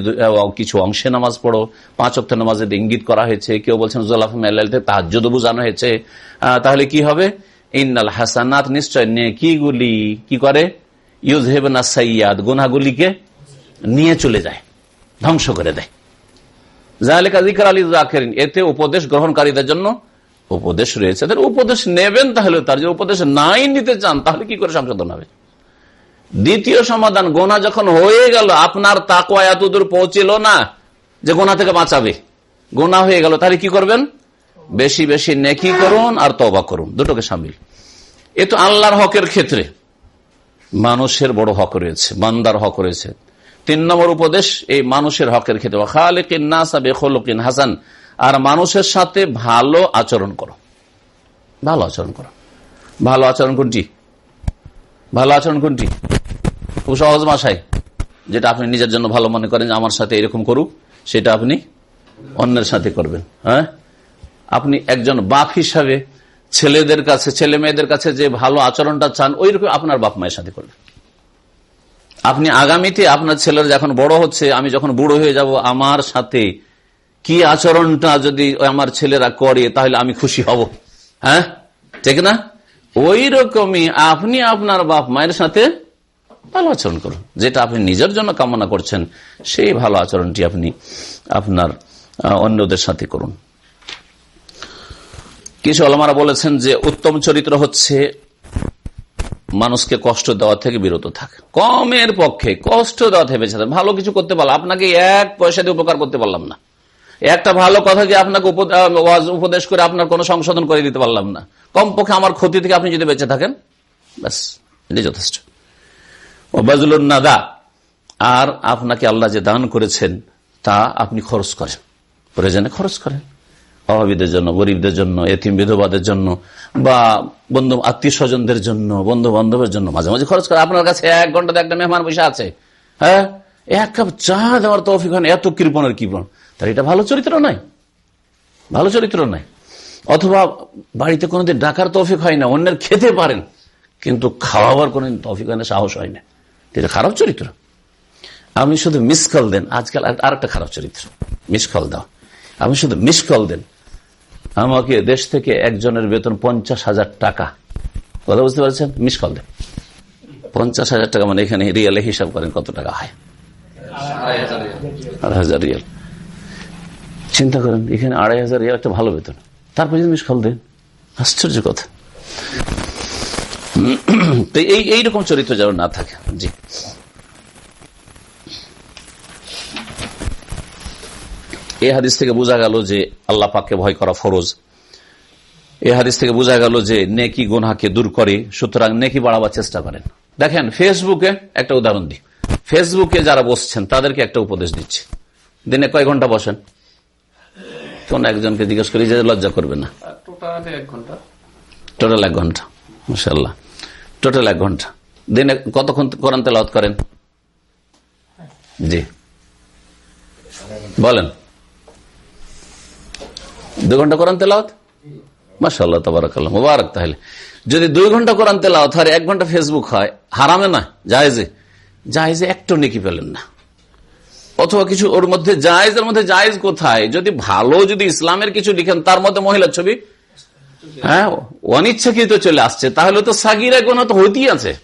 কিছু অংশে নামাজ পড়ো। পাঁচ অক্ট নামাজের ইঙ্গিত করা হয়েছে, কেউ বলছেন জোলাফা মিনাল্লাইতে তাহাজ্জুদ বোঝানো হয়েছে। তাহলে কি হবে? ইন্নাল হাসানাত নিশ্চয় নেকিগুলি কি করে? ইউজহেবনা সাইয়াদ গুনাগুলিকে নিয়ে চলে যায়, ধ্বংস করে দেয়। এতে উপদেশ গ্রহণকারীদের জন্য উপদেশ রয়েছে উপদেশ নেবেন তাহলে তার যে উপদেশ নাই নিতে চান, তাহলে কি করে সংশোধন হবে? দ্বিতীয় সমাধান, গোনা যখন হয়ে গেল, আপনার তাকওয়া এতদূর পৌঁছিল না যে গোনা থেকে বাঁচাবে। গোনা হয়ে গেল, তাহলে কি করবেন? বেশি বেশি নেকি করুন আর তবা করুন, দুটোকে সামিল। এ তো আল্লাহর হকের ক্ষেত্রে। মানুষের বড় হক রয়েছে, বান্দার হক রয়েছে। তিন নম্বর উপদেশ, এই মানুষের হকের ক্ষেত্রে খালিকিন হাসান। আর মানুষের সাথে ভালো আচরণ করো। ভালো আচরণ করো। ভালো আচরণ কোনটি? ভালো আচরণ কোনটি? খুব সহজ মাসায় যেটা আপনি নিজের জন্য ভালো মনে করেন, আমার সাথে এরকম করুক, সেটা আপনি অন্যের সাথে করবেন। হ্যাঁ? আপনি একজন বাপ হিসাবে ছেলেদের কাছে, ছেলে মেয়েদের কাছে যে ভালো আচরণটা চান ওই রকম আপনার বাপ মায়ের সাথে করবেন। আপনি আগামীতে আপনার ছেলের যখন বড় হচ্ছে, আমি যখন বুড়ো হয়ে যাব, আমার সাথে কি আচরণটা যদি আমার ছেলেরা করে, তাহলে আমি খুশি হব। হ্যাঁ? ঠিক না? ওই রকমই আপনি আপনার বাপ মায়ের সাথে ভালো আচরণ করুন। যেটা আপনি নিজের জন্য কামনা করছেন, সেই ভালো আচরণটি আপনি আপনার অন্যদের সাথে করুন। কিছু আলমারা বলেছেন যে উত্তম চরিত্র হচ্ছে মানুষকে কষ্ট দেওয়া থেকে বিরত থাকে। কমের পক্ষে কষ্ট দেওয়া থেকে বেঁচে থাকে। ভালো কিছু করতে পারলাম। আপনাকে এক পয়সা দিয়ে উপকার করতে পারলাম না। একটা ভালো কথা দিয়ে আপনাকে উপদেশ করে আপনার কোনো সংশোধন করে দিতে পারলাম না। কমপক্ষে আমার ক্ষতি থেকে আপনি যদি বেঁচে থাকেন, ব্যাস, এটাই যথেষ্ট। আর আপনাকে আল্লাহ যে দান করেছেন, তা আপনি খরচ করেন। প্রয়োজনে খরচ করেন। অভাবীদের জন্য, গরিবদের জন্য, এতিম বিধবাদের জন্য, বা বন্ধু আত্মীয় স্বজনদের জন্য বন্ধু বান্ধবের জন্য মাঝে মাঝে খরচ করে আপনার কাছে এক ঘন্টাতে একটা মেহমান বসে আছে। হ্যাঁ? এক কাপ চা দেওয়ার তৌফিক হয় এত কৃপণের কৃপণ। তার এটা ভালো চরিত্র নয়। ভালো চরিত্র নয়। অথবা বাড়িতে কোনোদিন ডাকার তৌফিক হয় না, অন্যের খেতে পারেন, কিন্তু খাওয়াবার কোন তৌফিক হয় না, সাহস হয় না। এটা খারাপ চরিত্র। আপনি শুধু মিস কল দেন। আজকাল আর একটা খারাপ চরিত্র। মিস কল দাও। আপনি শুধু মিস কল দেন। আমাকে দেশ থেকে একজনের বেতন পঞ্চাশ হাজার টাকা। কথা বুঝতে পারছেন? মিস কল দেন। পঞ্চাশ হাজার টাকা মানে এখানে রিয়ালে হিসাব করেন কত টাকা হয়। আড়াই হাজার রিয়াল। চিন্তা করেন, এখানে আড়াই হাজার রিয়াল একটা ভালো বেতন। তারপর যদি মিস কল দেন, আশ্চর্য কথা। তো এই, এইরকম চরিত্র যেন না থাকে। জি। এই হাদিস থেকে বোঝা গেল যে আল্লাহ পাককে ভয় করা ফরজ। এই হাদিস থেকে বোঝা গেল যে নেকি গুনাকে দূর করে, সুতরাং নেকি বাড়াবার চেষ্টা করেন। দেখেন, ফেসবুকে একটা উদাহরণ দিই। ফেসবুকে যারা বসছেন, তাদেরকে একটা উপদেশ দিচ্ছে। দিনে কয় ঘণ্টা বসেন? কোন একজনকে জিজ্ঞেস করি যে লজ্জা করবে না? টোটাল এক ঘণ্টা। মাসাল্লাহ টোটাল এক ঘণ্টা। দিনে কতক্ষণ কোরআন তেলাওয়াত করেন? জি। বলেন। দু ঘণ্টা কোরআন তেলাওয়াত? মাসাল্লাহ তবরাকাল্লাহ। মুবারক তাহলে। যদি দুই ঘণ্টা কোরআন তেলাওয়াত আর এক ঘণ্টা ফেসবুক হয় হারামে না জাহেজে জাহেজে একটু নেকি পেলেন না। অথবা কিছু ওর মধ্যে জায়েজের মধ্যে জায়েজ কোথায়? যদি ভালো যদি ইসলামের কিছু লিখেন, তার মধ্যে মহিলার ছবি? হ্যাঁ অনিচ্ছাকৃত চলে আসছে। তাহলে তো সাগিরা গোনা তো হইতেই আছে।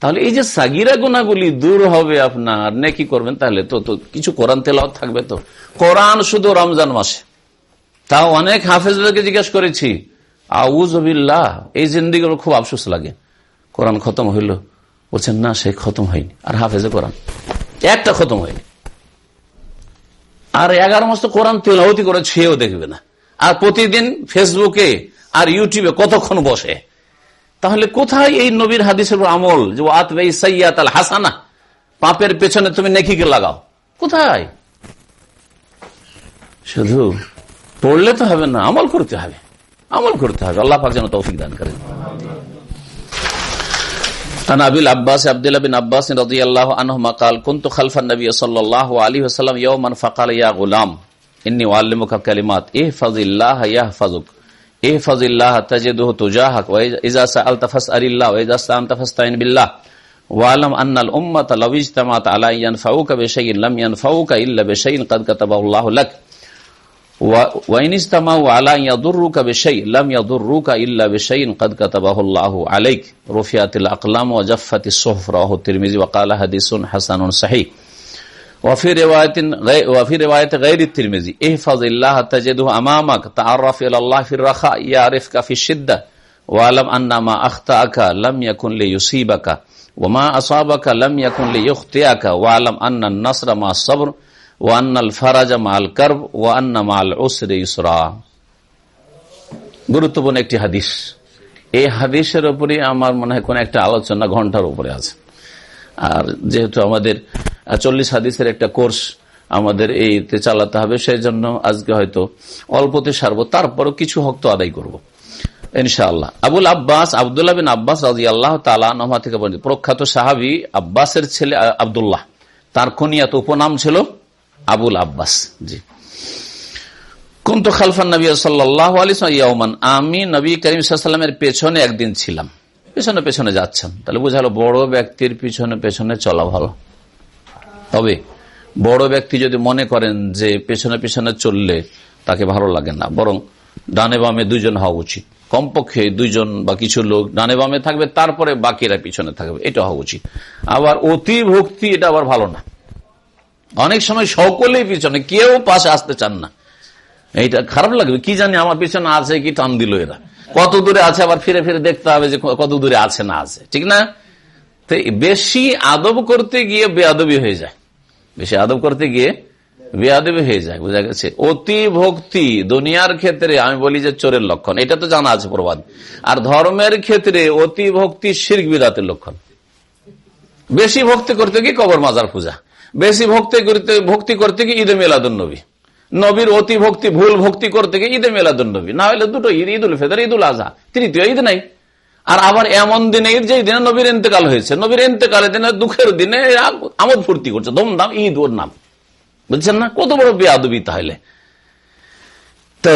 তাহলে এই যে সাগিরা গোনাগুলি দূর হবে আপনার, নেকি করবেন? তাহলে তো তো কিছু কোরআন তেলাও থাকবে তো। কোরআন শুধু রমজান মাসে। তাও অনেক হাফেজদেরকে জিজ্ঞেস করেছি আউজবিল্লাহ এই জিন্দিগুলো খুব আফসোস লাগে। কোরআন খতম হইল। বলছেন, না, সে খতম হয়নি। আর হাফেজে কোরআন। একটা খতম হয়নি। আর এগারো মাস তো কোরআন তেলাওতি করে ছুঁয়েও দেখবে না। আর প্রতিদিন ফেসবুকে আর ইউটিউবে কতক্ষণ বসে? তাহলে কোথায় এই নবীর হাদিসের আমল? যে আতবে সৈয়াত আল হাসানা। পাপের পেছনে তুমি নেকিকে লাগাও। কোথায়? শুধু পড়লে তো হবে না, আমল করতে হবে। আমল করতে হবে। আল্লাহ পাক যেন তৌফিক দান করেন। عن ابي العباس عبد الله بن عباس رضي الله عنهما قال كنت خلف النبي صلى الله عليه وسلم يوما فقال يا غلام اني اعلمك كلمات احفظ الله يحفظك احفظ الله تجده تجاهك واذا سالت فاسال الله واذا استعنت فاستعن بالله واعلم ان الامه لو اجتمعت على ان ينفعوك بشيء لم ينفعوك الا بشيء قد كتبه الله لك وإن استمعوا على أن يضروك بشيء لم يضروك إلا بشيء قد كتبه الله عليك. رفعت الأقلام وجفت الصحف رواه الترمذي وقال حديث حسن صحيح. وفي رواية وفي رواية غير الترمذي احفظ الله تجده أمامك تعرف إلى الله في الرخاء يعرفك في الشدة. واعلم أن ما أخطأك لم يكن ليصيبك وما أصابك لم يكن ليخطئك. واعلم أن النصر مع الصبر ওয়ান্নাল ফারাজা মাল কার্ব ওয়ান্না মাল ওসরে ইসরা গুরুত্বপূর্ণ একটি হাদিস। এই হাদিসের উপরে আমার মনে হয় কোন একটা আলোচনা ঘণ্টার উপরে আছে। আর যেহেতু আমাদের চল্লিশ হাদিসের একটা কোর্স আমাদের এইতে চালাতে হবে সেই জন্য আজকে হয়তো অল্পতে সারবো, তারপরও কিছু হক তো আদায় করব। ইনশাআল্লাহ। আবুল আব্বাস, আবদুল্লাহ বিন আব্বাস রাজি আল্লাহ তালা থেকে প্রখ্যাত সাহাবি আব্বাসের ছেলে আবদুল্লাহ। তার কনিয়াত উপনাম ছিল আবুল আব্বাস, জি। কুন্ত খালফান নবী সাল্লামান আমি নবী করিম সাল্লামের পেছনে একদিন ছিলাম। পেছনে পেছনে যাচ্ছেন। তাহলে বুঝালো বড় ব্যক্তির পিছনে পেছনে চলা ভালো। তবে বড় ব্যক্তি যদি মনে করেন যে পেছনে পেছনে চললে তাকে ভালো লাগে না, বরং ডানে বামে দুজন হওয়া উচিত। কমপক্ষে দুইজন বা কিছু লোক ডানে বামে থাকবে, তারপরে বাকিরা পিছনে থাকবে, এটা হওয়া উচিত। আবার অতি ভক্তি এটা আবার ভালো না। অনেক সময় সকলেই পিছনে কেউ পাশে আসতে চান না। এইটা খারাপ লাগবে। কি জানি আমার পিছনে আছে কি টান দিল এরা। কত দূরে আছে আবার ফিরে ফিরে দেখতে হবে যে কত দূরে আছে না আছে। ঠিক না? তো বেশি আদব করতে গিয়ে বেআবি হয়ে যায়। বেশি আদব করতে গিয়ে বেআবি হয়ে যায়, বোঝা গেছে? অতি ভক্তি দুনিয়ার ক্ষেত্রে, আমি বলি যে চোরের লক্ষণ। এটা তো জানা আছে প্রবাদ। আর ধর্মের ক্ষেত্রে অতি ভক্তি শির্ক বিদাতের লক্ষণ। বেশি ভক্তি করতে গিয়ে কবর মাজার পূজা। বেশি ভক্তি করতে ভক্তি করতে গিয়ে ঈদে মেলাদুন নবী। নবীর অতি ভক্তি, ভুল ভক্তি করতে গিয়ে ঈদে মেলাদুন নবী। না হলে দুটো ঈদ ঈদ উল ফেদর ঈদ উল আজহা তৃতীয় ঈদ নাই। আর আবার এমন দিনে ঈদ যে দিনে নবীর ইন্তেকাল হয়েছে। নবীর ইন্তেকালের দিনে দুঃখের দিনে আমদ ফুর্তি করছে। ধুমধাম ঈদ ওর নাম। বুঝছেন না? কত বড় বেআবি তাহলে। তো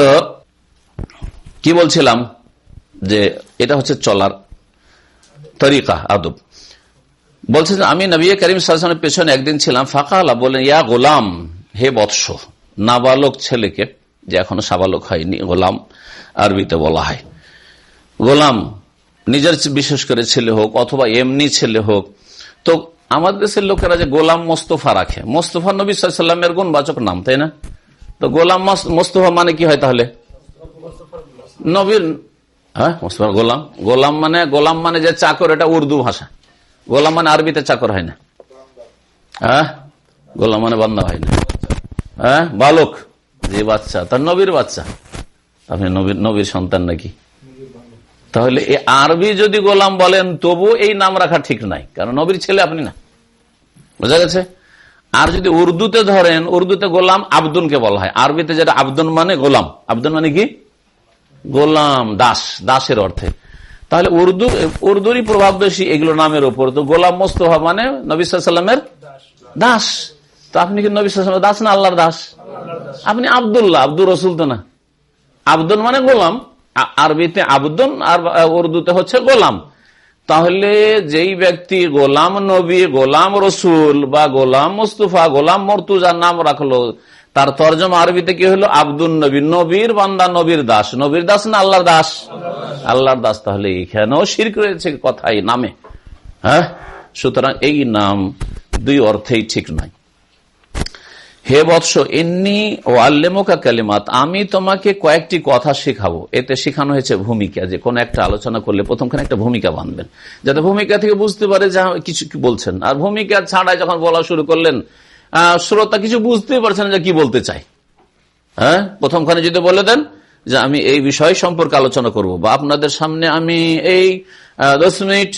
কি বলছিলাম? যে এটা হচ্ছে চলার তরিকা, আদব। বলছে আমি নবী করিম সাল্লামের পেছনে একদিন ছিলাম। ফাঁকা আলা বলেন ইয়া গোলাম, হে বৎস, নাবালক ছেলেকে, যে এখনও সাবালক হয়নি, গোলাম, আরবিতে বলা হয়। গোলাম, নিজের বিশেষ করে ছেলে হোক, অথবা এমনি ছেলে হোক, তো আমাদের দেশের লোকেরা যে গোলাম মোস্তফা রাখে, মোস্তফা নবী সাল্লামের গুণবাচক নাম, তাই না? তো গোলাম মোস্তফা মানে কি হয় তাহলে? নবীর হ্যাঁ মোস্তফা গোলাম গোলাম মানে গোলাম মানে যে চাকর, এটা উর্দু ভাষা। গোলাম মানে আরবিতে চাকর হয় না। হ্যাঁ? গোলাম মানে বান্দা হয় না। হ্যাঁ? বালক। যে বাচ্চা, তার নবীর বাচ্চা। আপনি নবীর নবীর সন্তান নাকি? তাহলে এই আরবি যদি গোলাম বলেন, তবু এই নাম রাখা ঠিক নাই। কারণ নবীর ছেলে আপনি না। বোঝা গেছে? আর যদি উর্দুতে ধরেন, উর্দুতে গোলাম আবদুনকে বলা হয়। আরবিতে যেটা আবদুন মানে গোলাম। আবদুন মানে কি? গোলাম, দাস। দাসের অর্থে। তাহলে উর্দু, উর্দুরই প্রভাব বেশি এগুলো নামের উপর। তো গোলাম মোস্তফা মানে নবিসামের দাস। তো আপনি কি নবিসামের দাস না আল্লাহর দাস? আপনি আবদুল্লাহ, আব্দুর রসুল তো না। আব্দুল মানে গোলাম। আরবিতে আবদুন, আর উর্দুতে হচ্ছে গোলাম। তাহলে যেই ব্যক্তি গোলাম নবী, গোলাম রসুল বা গোলাম মুস্তফা, গোলাম মর্তুজার নাম রাখল তার তর্জমা আরবিতে কি হলো? আব্দুল নবী। নবীর বান্দা, নবীর দাস। নবীর দাস না আল্লাহর দাস? আল্লাহর দাস তাহলে এখানেও শির্ক রয়েছে কথাই নামে। হ্যাঁ? সুতরাং এই নাম দুই অর্থেই ঠিক নয়। হে বৎস এমনি ও আল্লেমোকা কালিমাত, আমি তোমাকে কয়েকটি কথা শেখাবো। এতে শেখানো হয়েছে ভূমিকা, যে কোন একটা আলোচনা করলে প্রথমখানে একটা ভূমিকা বাঁধবেন। যাতে ভূমিকা থেকে বুঝতে পারে যে কিছু কি বলছেন। আর ভূমিকা ছাড়াই যখন বলা শুরু করলেন শ্রোতা কিছু বুঝতে পারছেন যে কি বলতে চাই হ্যাঁ? প্রথমখানে যদি বলে দেন যে আমি এই বিষয় সম্পর্কে আলোচনা করব বা আপনাদের সামনে আমি এই দশ মিনিট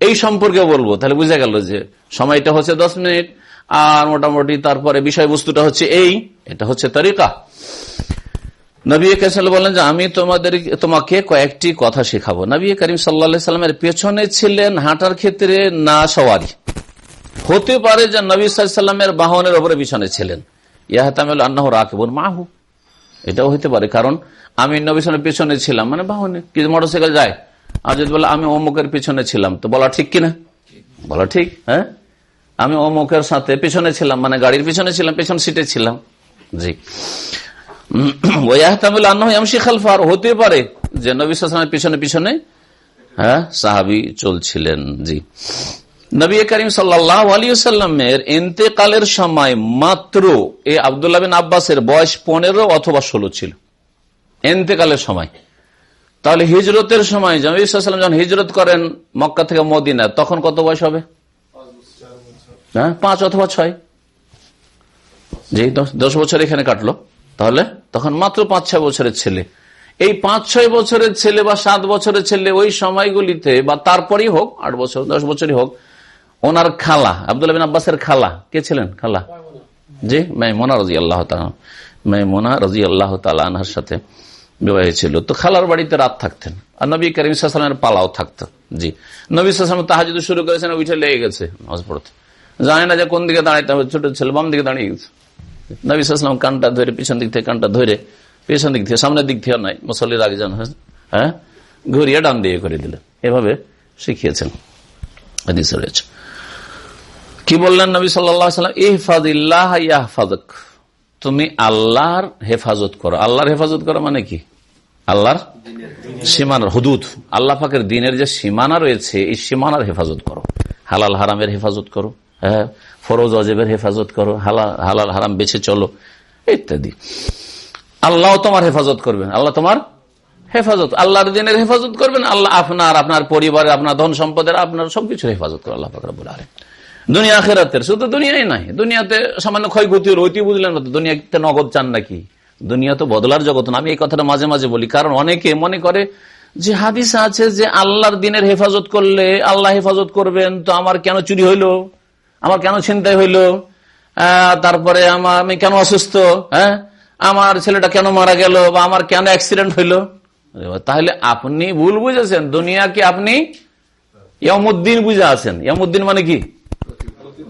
এই সম্পর্কে বলব। তাহলে বুঝা গেল যে সময়টা হচ্ছে দশ মিনিট আর মোটামুটি তারপরে বিষয়বস্তুটা হচ্ছে এই, এটা হচ্ছে তরিকা। নবী কাসাল বলেন যে আমি তোমাদের, তোমাকে কয়েকটি কথা শেখাবো। নবী করিম সাল্লা সাল্লামের পেছনে ছিলেন হাঁটার ক্ষেত্রে না সওয়ারি। হতে পারে যে নবী সাল্লামের বাহনের ওপরে পিছনে ছিলেন। ইয়াহতামিল আন্নাহ রাকেবুন মাহু। এটাও হতে পারে, কারণ আমি নবী সালের পেছনে ছিলাম মানে বাহনে। কি মোটরসাইকেল যায়। আর যদি বলে, আমি অমুকের পিছনে ছিলাম, তো বলা ঠিক কিনা? বলা ঠিক হ্যাঁ? আমি অমুকের সাথে পেছনে ছিলাম মানে গাড়ির পিছনে ছিলাম, পেছন সিটে ছিলাম। জি। ওয়াহতামিল ইয়ামশি খালফার হতে পারে যে নবী সাল্লামের পিছনে পিছনে হ্যাঁ সাহাবি চলছিলেন। জি। নবী করিম সাল্লাহ আলিয়াল্লামের ইন্তেকালের সময় মাত্র এই আবদুল্লাহ বিন আব্বাসের বয়স পনেরো অথবা ষোলো ছিল। এন্তেকালের সময়। তাহলে হিজরতের সময় নবীলাম যখন হিজরত করেন মক্কা থেকে মদিনা, তখন কত বয়স হবে? হ্যাঁ পাঁচ অথবা ছয়। যে দশ বছর এখানে কাটলো। তাহলে তখন মাত্র পাঁচ, ছয় বছরের ছেলে। এই পাঁচ, ছয় বছরের ছেলে বা সাত বছরের ছেলে ওই সময়গুলিতে বা তারপরেই হোক, আট বছর, দশ বছরই হোক ওনার খালা, আবদুল্লাহ বিন আব্বাসের খালা। কে ছিলেন? খালা। জি মোনা রাজি আল্লাহ মোনা রাজি আল্লাহ তালার সাথে বিবাহ ছিল। তো খালার বাড়িতে রাত থাকতেন। আর নবী করিম সাল্লামের পালাও থাকতো জি। নবী সালাম তাহা যদি শুরু করেছেন উঠে লেগে গেছে পড়তে। জানে না যে কোন দিকে দাঁড়াইতে হবে, ছোট ছেলে বাম দিকে দাঁড়িয়ে গেছে। নবী সাল্লাম কানটা ধরে পিছন দিক থেকে, কানটা ধরে পিছন দিক থেকে, সামনের দিক থেকে নাই, মুসল্লির আগে যান হ্যাঁ? ঘুরিয়ে ডান দিয়ে করে দিলেন। এভাবে শিখিয়েছেন। রয়েছে। কি বললেন নবী সাল্লাম? ইহফাদিল্লাহ ইয়াহফাদক। তুমি আল্লাহর হেফাজত করো। আল্লাহর হেফাজত করো মানে কি? আল্লাহর সীমানার হুদুদ। আল্লাহ পাকের দিনের যে সীমানা রয়েছে, এই সীমানার হেফাজত করো। হালাল হারামের হেফাজত করো হ্যাঁ? ফরোজ অজেবের হেফাজত করো হালাল হালাল হারাম বেছে চলো, ইত্যাদি। আল্লাহ তোমার হেফাজত করবেন। আল্লাহ তোমার হেফাজত। আল্লাহর দিনের হেফাজত করবেন। আল্লাহ আপনার আপনার পরিবারের, আপনার ধন সম্পদের, আপনার সবকিছুর হেফাজত করে, আল্লাহ পাকরা বলে দুনিয়া আখেরাতের, শুধু দুনিয়াই নাই দুনিয়াতে সামান্য ক্ষয়ক্ষতি হল ওইটি বুঝলেন না তো, দুনিয়াতে নগদ চান নাকি? দুনিয়া তো বদলার জগৎ, না, আমি এই কথাটা মাঝে মাঝে বলি, কারণ অনেকে মনে করে যে হাদিস আছে যে আল্লাহর দিনের হেফাজত করলে আল্লাহ হেফাজত করবেন, তো আমার কেন চুরি হইল? আমার কেন ছিনতাই হইল? তারপরে আমার আমি কেন অসুস্থ? হ্যাঁ? আমার ছেলেটা কেন মারা গেল? বা আমার কেন অ্যাক্সিডেন্ট হইল? তাহলে আপনি ভুল বুঝেছেন দুনিয়াকে আপনি ইয়ামুদ্দিন বুঝে আছেন? ইয়ামুদ্দিন মানে কি?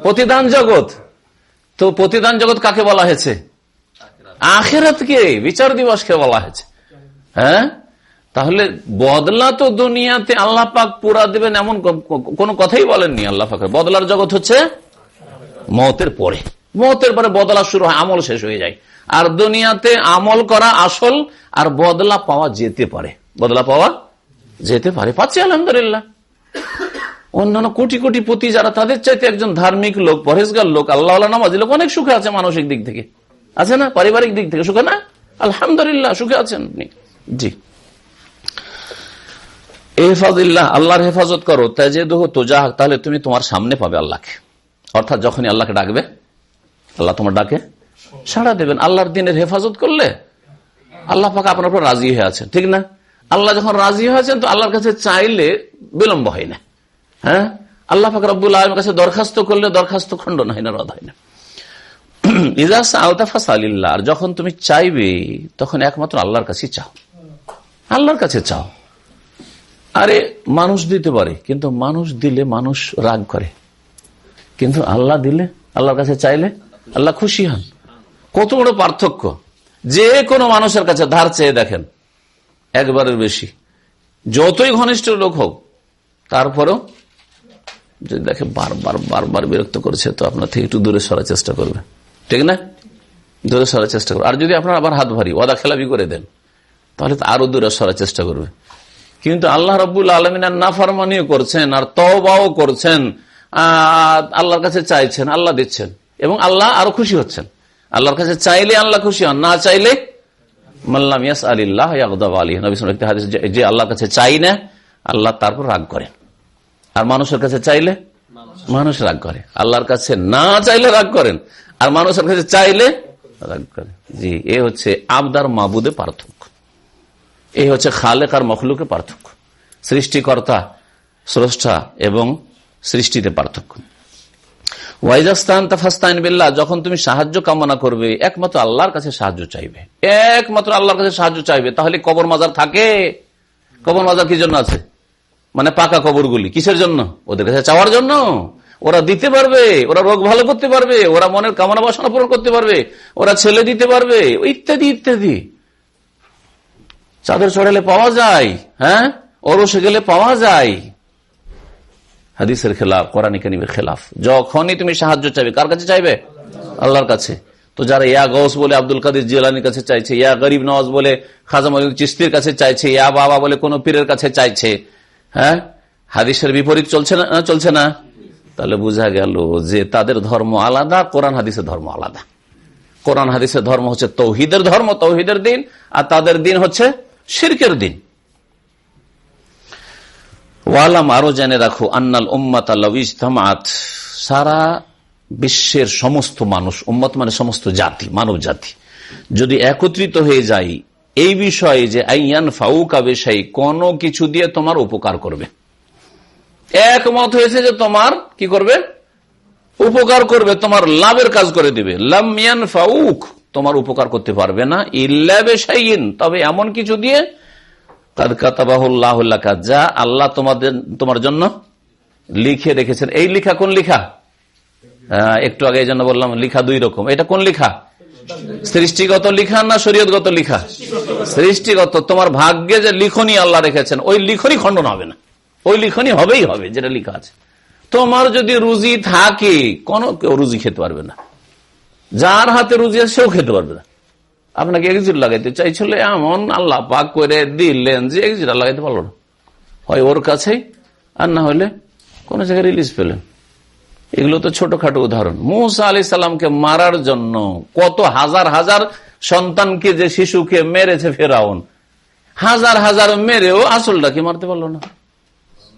প্রতিদান জগৎ। তো প্রতিদান জগৎ কাকে বলা হয়েছে? আখেরাতকে, বিচার দিবসকে বলা হয়েছে। হ্যাঁ? তাহলে বদলা তো দুনিয়াতে আল্লাহ পাক পুরা দেবেন এমন কোনো কথাই বলেননি আল্লাহ পাক বদলার জগৎ হচ্ছে মতের পরে। মতের পরে বদলা শুরু হয়, আমল শেষ হয়ে যায়। আর দুনিয়াতে আমল করা আসল, আর বদলা পাওয়া যেতে পারে। বদলা পাওয়া যেতে পারে। পাচ্ছি আলহামদুলিল্লাহ। অন্যান্য কোটি কোটি পতি যারা তাদের চাইতে একজন ধার্মিক লোক পরেশগার লোক আল্লাহ নামাজি লোক, অনেক সুখে আছে মানসিক দিক থেকে। আছে না? পারিবারিক দিক থেকে সুখে না? আলহামদুলিল্লাহ, সুখে আছেন আপনি। জি। হেফাজিল্লাহ আল্লাহর হেফাজত করো তাজে দোহ তোজাহ তাহলে তুমি তোমার সামনে পাবে আল্লাহকে। অর্থাৎ যখনই আল্লাহকে ডাকবে, আল্লাহ তোমার ডাকে সাড়া দেবেন। আল্লাহর দিনের হেফাজত করলে আল্লাহ পাক আপনার উপর রাজি হয়ে আছেন, ঠিক না? আল্লাহ যখন রাজি হয়েছেন তো আল্লাহর কাছে চাইলে বিলম্ব হয় না। হ্যাঁ? আল্লাহ পাক রব্বুল আলমের কাছে দরখাস্ত করলে দরখাস্ত খণ্ডন হয় না, রদ হয় না। [clears throat] ইজাস আলতাফাস আলিল্লাহ যখন তুমি চাইবে, তখন একমাত্র আল্লাহর কাছে চাও। আল্লাহর কাছে চাও। আরে, মানুষ দিতে পারে, কিন্তু মানুষ দিলে মানুষ রাগ করে। কিন্তু আল্লাহ দিলে, আল্লাহর কাছে চাইলে আল্লাহ খুশি হন। কত বড় পার্থক্য। যে কোনো মানুষের কাছে ধার চেয়ে দেখেন, একবারের বেশি। যতই ঘনিষ্ঠ লোক হোক, তারপরেও যদি দেখে বারবার বারবার বিরক্ত করছে, তো আপনার থেকে একটু দূরে সরার চেষ্টা করবে। ঠিক না? দূরে সরার চেষ্টা করবে। আর যদি আপনার আবার হাত ভারী ওদা খেলাপি করে দেন, তাহলে তো আরও দূরে সরার চেষ্টা করবে। কিন্তু আল্লাহ রবুল আলমিনার নাফারমানিও করছেন, আর তবাও করছেন আল্লাহর কাছে চাইছেন, আল্লাহ দিচ্ছেন, এবং আল্লাহ আরও খুশি হচ্ছেন। আল্লাহর কাছে চাইলে আল্লাহ খুশি হন, না চাইলে মাল্লাম ইয়াস আলিল্লাহ আলী নবী যে আল্লাহর কাছে চাই না, আল্লাহ তারপর রাগ করেন। আর মানুষের কাছে চাইলে মানুষ রাগ করে। আল্লাহর কাছে না চাইলে রাগ করেন। আর মানুষের কাছে চাইলে রাগ করে জি, এ হচ্ছে আবদার মাবুদে পার্থক্য। এই হচ্ছে খালেক আর মখলুকের পার্থক্য। সৃষ্টিকর্তা, স্রষ্টা এবং সৃষ্টিতে পার্থক্য। ওয়াইজাস্তান তাফাস্তাইন বিল্লাহ, যখন তুমি সাহায্য কামনা করবে, একমাত্র আল্লাহর কাছে সাহায্য চাইবে। একমাত্র আল্লাহর কাছে সাহায্য চাইবে, তাহলে কবর মাজার থাকে। কবর মাজার কি জন্য আছে? মানে পাকা কবরগুলি। কিসের জন্য? ওদের কাছে চাওয়ার জন্য। ওরা দিতে পারবে, ওরা রোগ ভালো করতে পারবে, ওরা মনের কামনা বাসনা পূরণ করতে পারবে, ওরা ছেলে দিতে পারবে, ইত্যাদি ইত্যাদি। চাদর চড়ালে পাওয়া যায় হ্যাঁ? ওরসে গেলে পাওয়া যায়। হাদিসের খেলাফ, কোরআন খেলাফ। যখনই তুমি সাহায্য চাইবে, কার কাছে চাইবে? আল্লাহর কাছে। তো যারা ইয়া গৌস বলে, আব্দুল কাদির জিলানির কাছে চাইছে, ইয়া গরিব নওয়াজ বলে, খাজা চিস্তির কাছে চাইছে, ইয়া বাবা বলে কোন পীরের কাছে চাইছে হ্যাঁ? হাদিসের বিপরীত চলছে না চলছে না? তাহলে বোঝা গেল যে তাদের ধর্ম আলাদা, কোরআন হাদিসের ধর্ম আলাদা। কোরআন হাদিসের ধর্ম হচ্ছে তৌহিদের ধর্ম, তৌহিদের দিন, আর তাদের দিন হচ্ছে শিরকের দিন। ওয়ালাম আরও জেনে রাখো, আন্নাল উম্মাত সারা বিশ্বের সমস্ত মানুষ, উম্মত মানে সমস্ত জাতি মানব জাতি যদি একত্রিত হয়ে যায় এই বিষয়ে যে আইয়ান ফাউকা বেশাই কোনো কিছু দিয়ে তোমার উপকার করবে। একমত হয়েছে যে তোমার কি করবে? উপকার করবে, তোমার লাভের কাজ করে দিবে। লামিয়ান ফাউক, তোমার উপকার করতে পারবে না। বেশাইন তবে এমন কিছু দিয়ে যা আল্লাহ তোমাদের, তোমার জন্য লিখে রেখেছেন। এই লিখা কোন লিখা? একটু আগে জন্য বললাম, লিখা দুই রকম। এটা কোন লিখা? সৃষ্টিগত লিখা না শরীয়তগত লিখা? সৃষ্টিগত, তোমার ভাগ্যে যে লিখনি আল্লাহ রেখেছেন, ওই লিখনই খণ্ডন হবে না। ওই লিখনই হবেই হবে, যেটা লিখা আছে। তোমার যদি রুজি থাকে, কোন কেউ রুজি খেতে পারবে না। যার হাতে রুজি আছে, সেও খেতে পারবে না। আপনাকে এক্সিট লাগাইতে চাইছিল, এমন আল্লাহ পাক করে দিলেন যে এক্সিট লাগাইতে পারল না। হয় ওর কাছেই, আর না হলে কোন জায়গায় রিলিজ পেলেন। এগুলো তো ছোটখাটো উদাহরণ। মুসা আলি সাল্লামকে মারার জন্য কত হাজার হাজার সন্তানকে যে শিশুকে মেরেছে ফেরাউন, হাজার হাজার মেরেও আসলটাকে মারতে পারল না?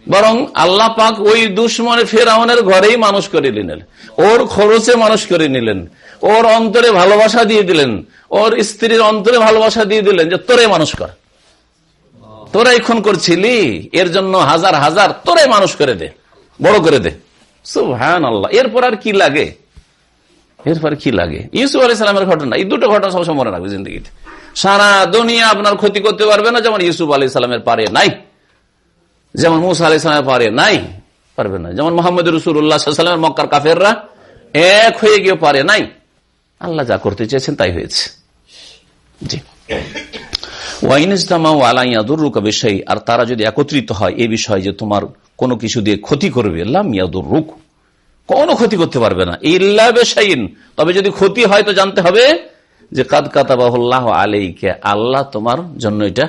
বরং আল্লাহ পাক ওই দুশ্মনে ফেরাউনের ঘরেই মানুষ করে নিলেন। ওর খরচে মানুষ করে নিলেন। ওর অন্তরে ভালোবাসা দিয়ে দিলেন। ওর স্ত্রীর অন্তরে ভালোবাসা দিয়ে দিলেন যে, তোরে মানুষ কর। তোরাই খুন করছিলি, এর জন্য হাজার হাজার তোরাই মানুষ করে দে, বড় করে দে। হ্যাঁ আল্লাহ এরপর আর কি লাগে? এরপর কি লাগে? ইউসুফ আলি ঘটনা, এই দুটো ঘটনা সবসময় মনে রাখবে জিন্দগিতে। সারা দুনিয়া আপনার ক্ষতি করতে পারবে না, যেমন ইউসুফ আলি সালামের পারে নাই। যেমন মুসা আলি সালামের পারে নাই, পারবে না। যেমন মোহাম্মদ রসুল্লাহামের মক্কার কাফেররা এক হয়ে গিয়ে পারে নাই। আল্লাহ যা করতে চেয়েছেন তাই হয়েছে। জি। বিষয় আর তারা যদি একত্রিত হয় এই বিষয়ে যে তোমার কোনো কিছু দিয়ে ক্ষতি করবে। লামিয়াদুর রুক কোনো ক্ষতি করতে পারবে না। ইল্লা বেশাইন। তবে যদি ক্ষতি হয় তো জানতে হবে যে, কাদ কাতাবাহুল্লাহ আলাইকে, আল্লাহ তোমার জন্য এটা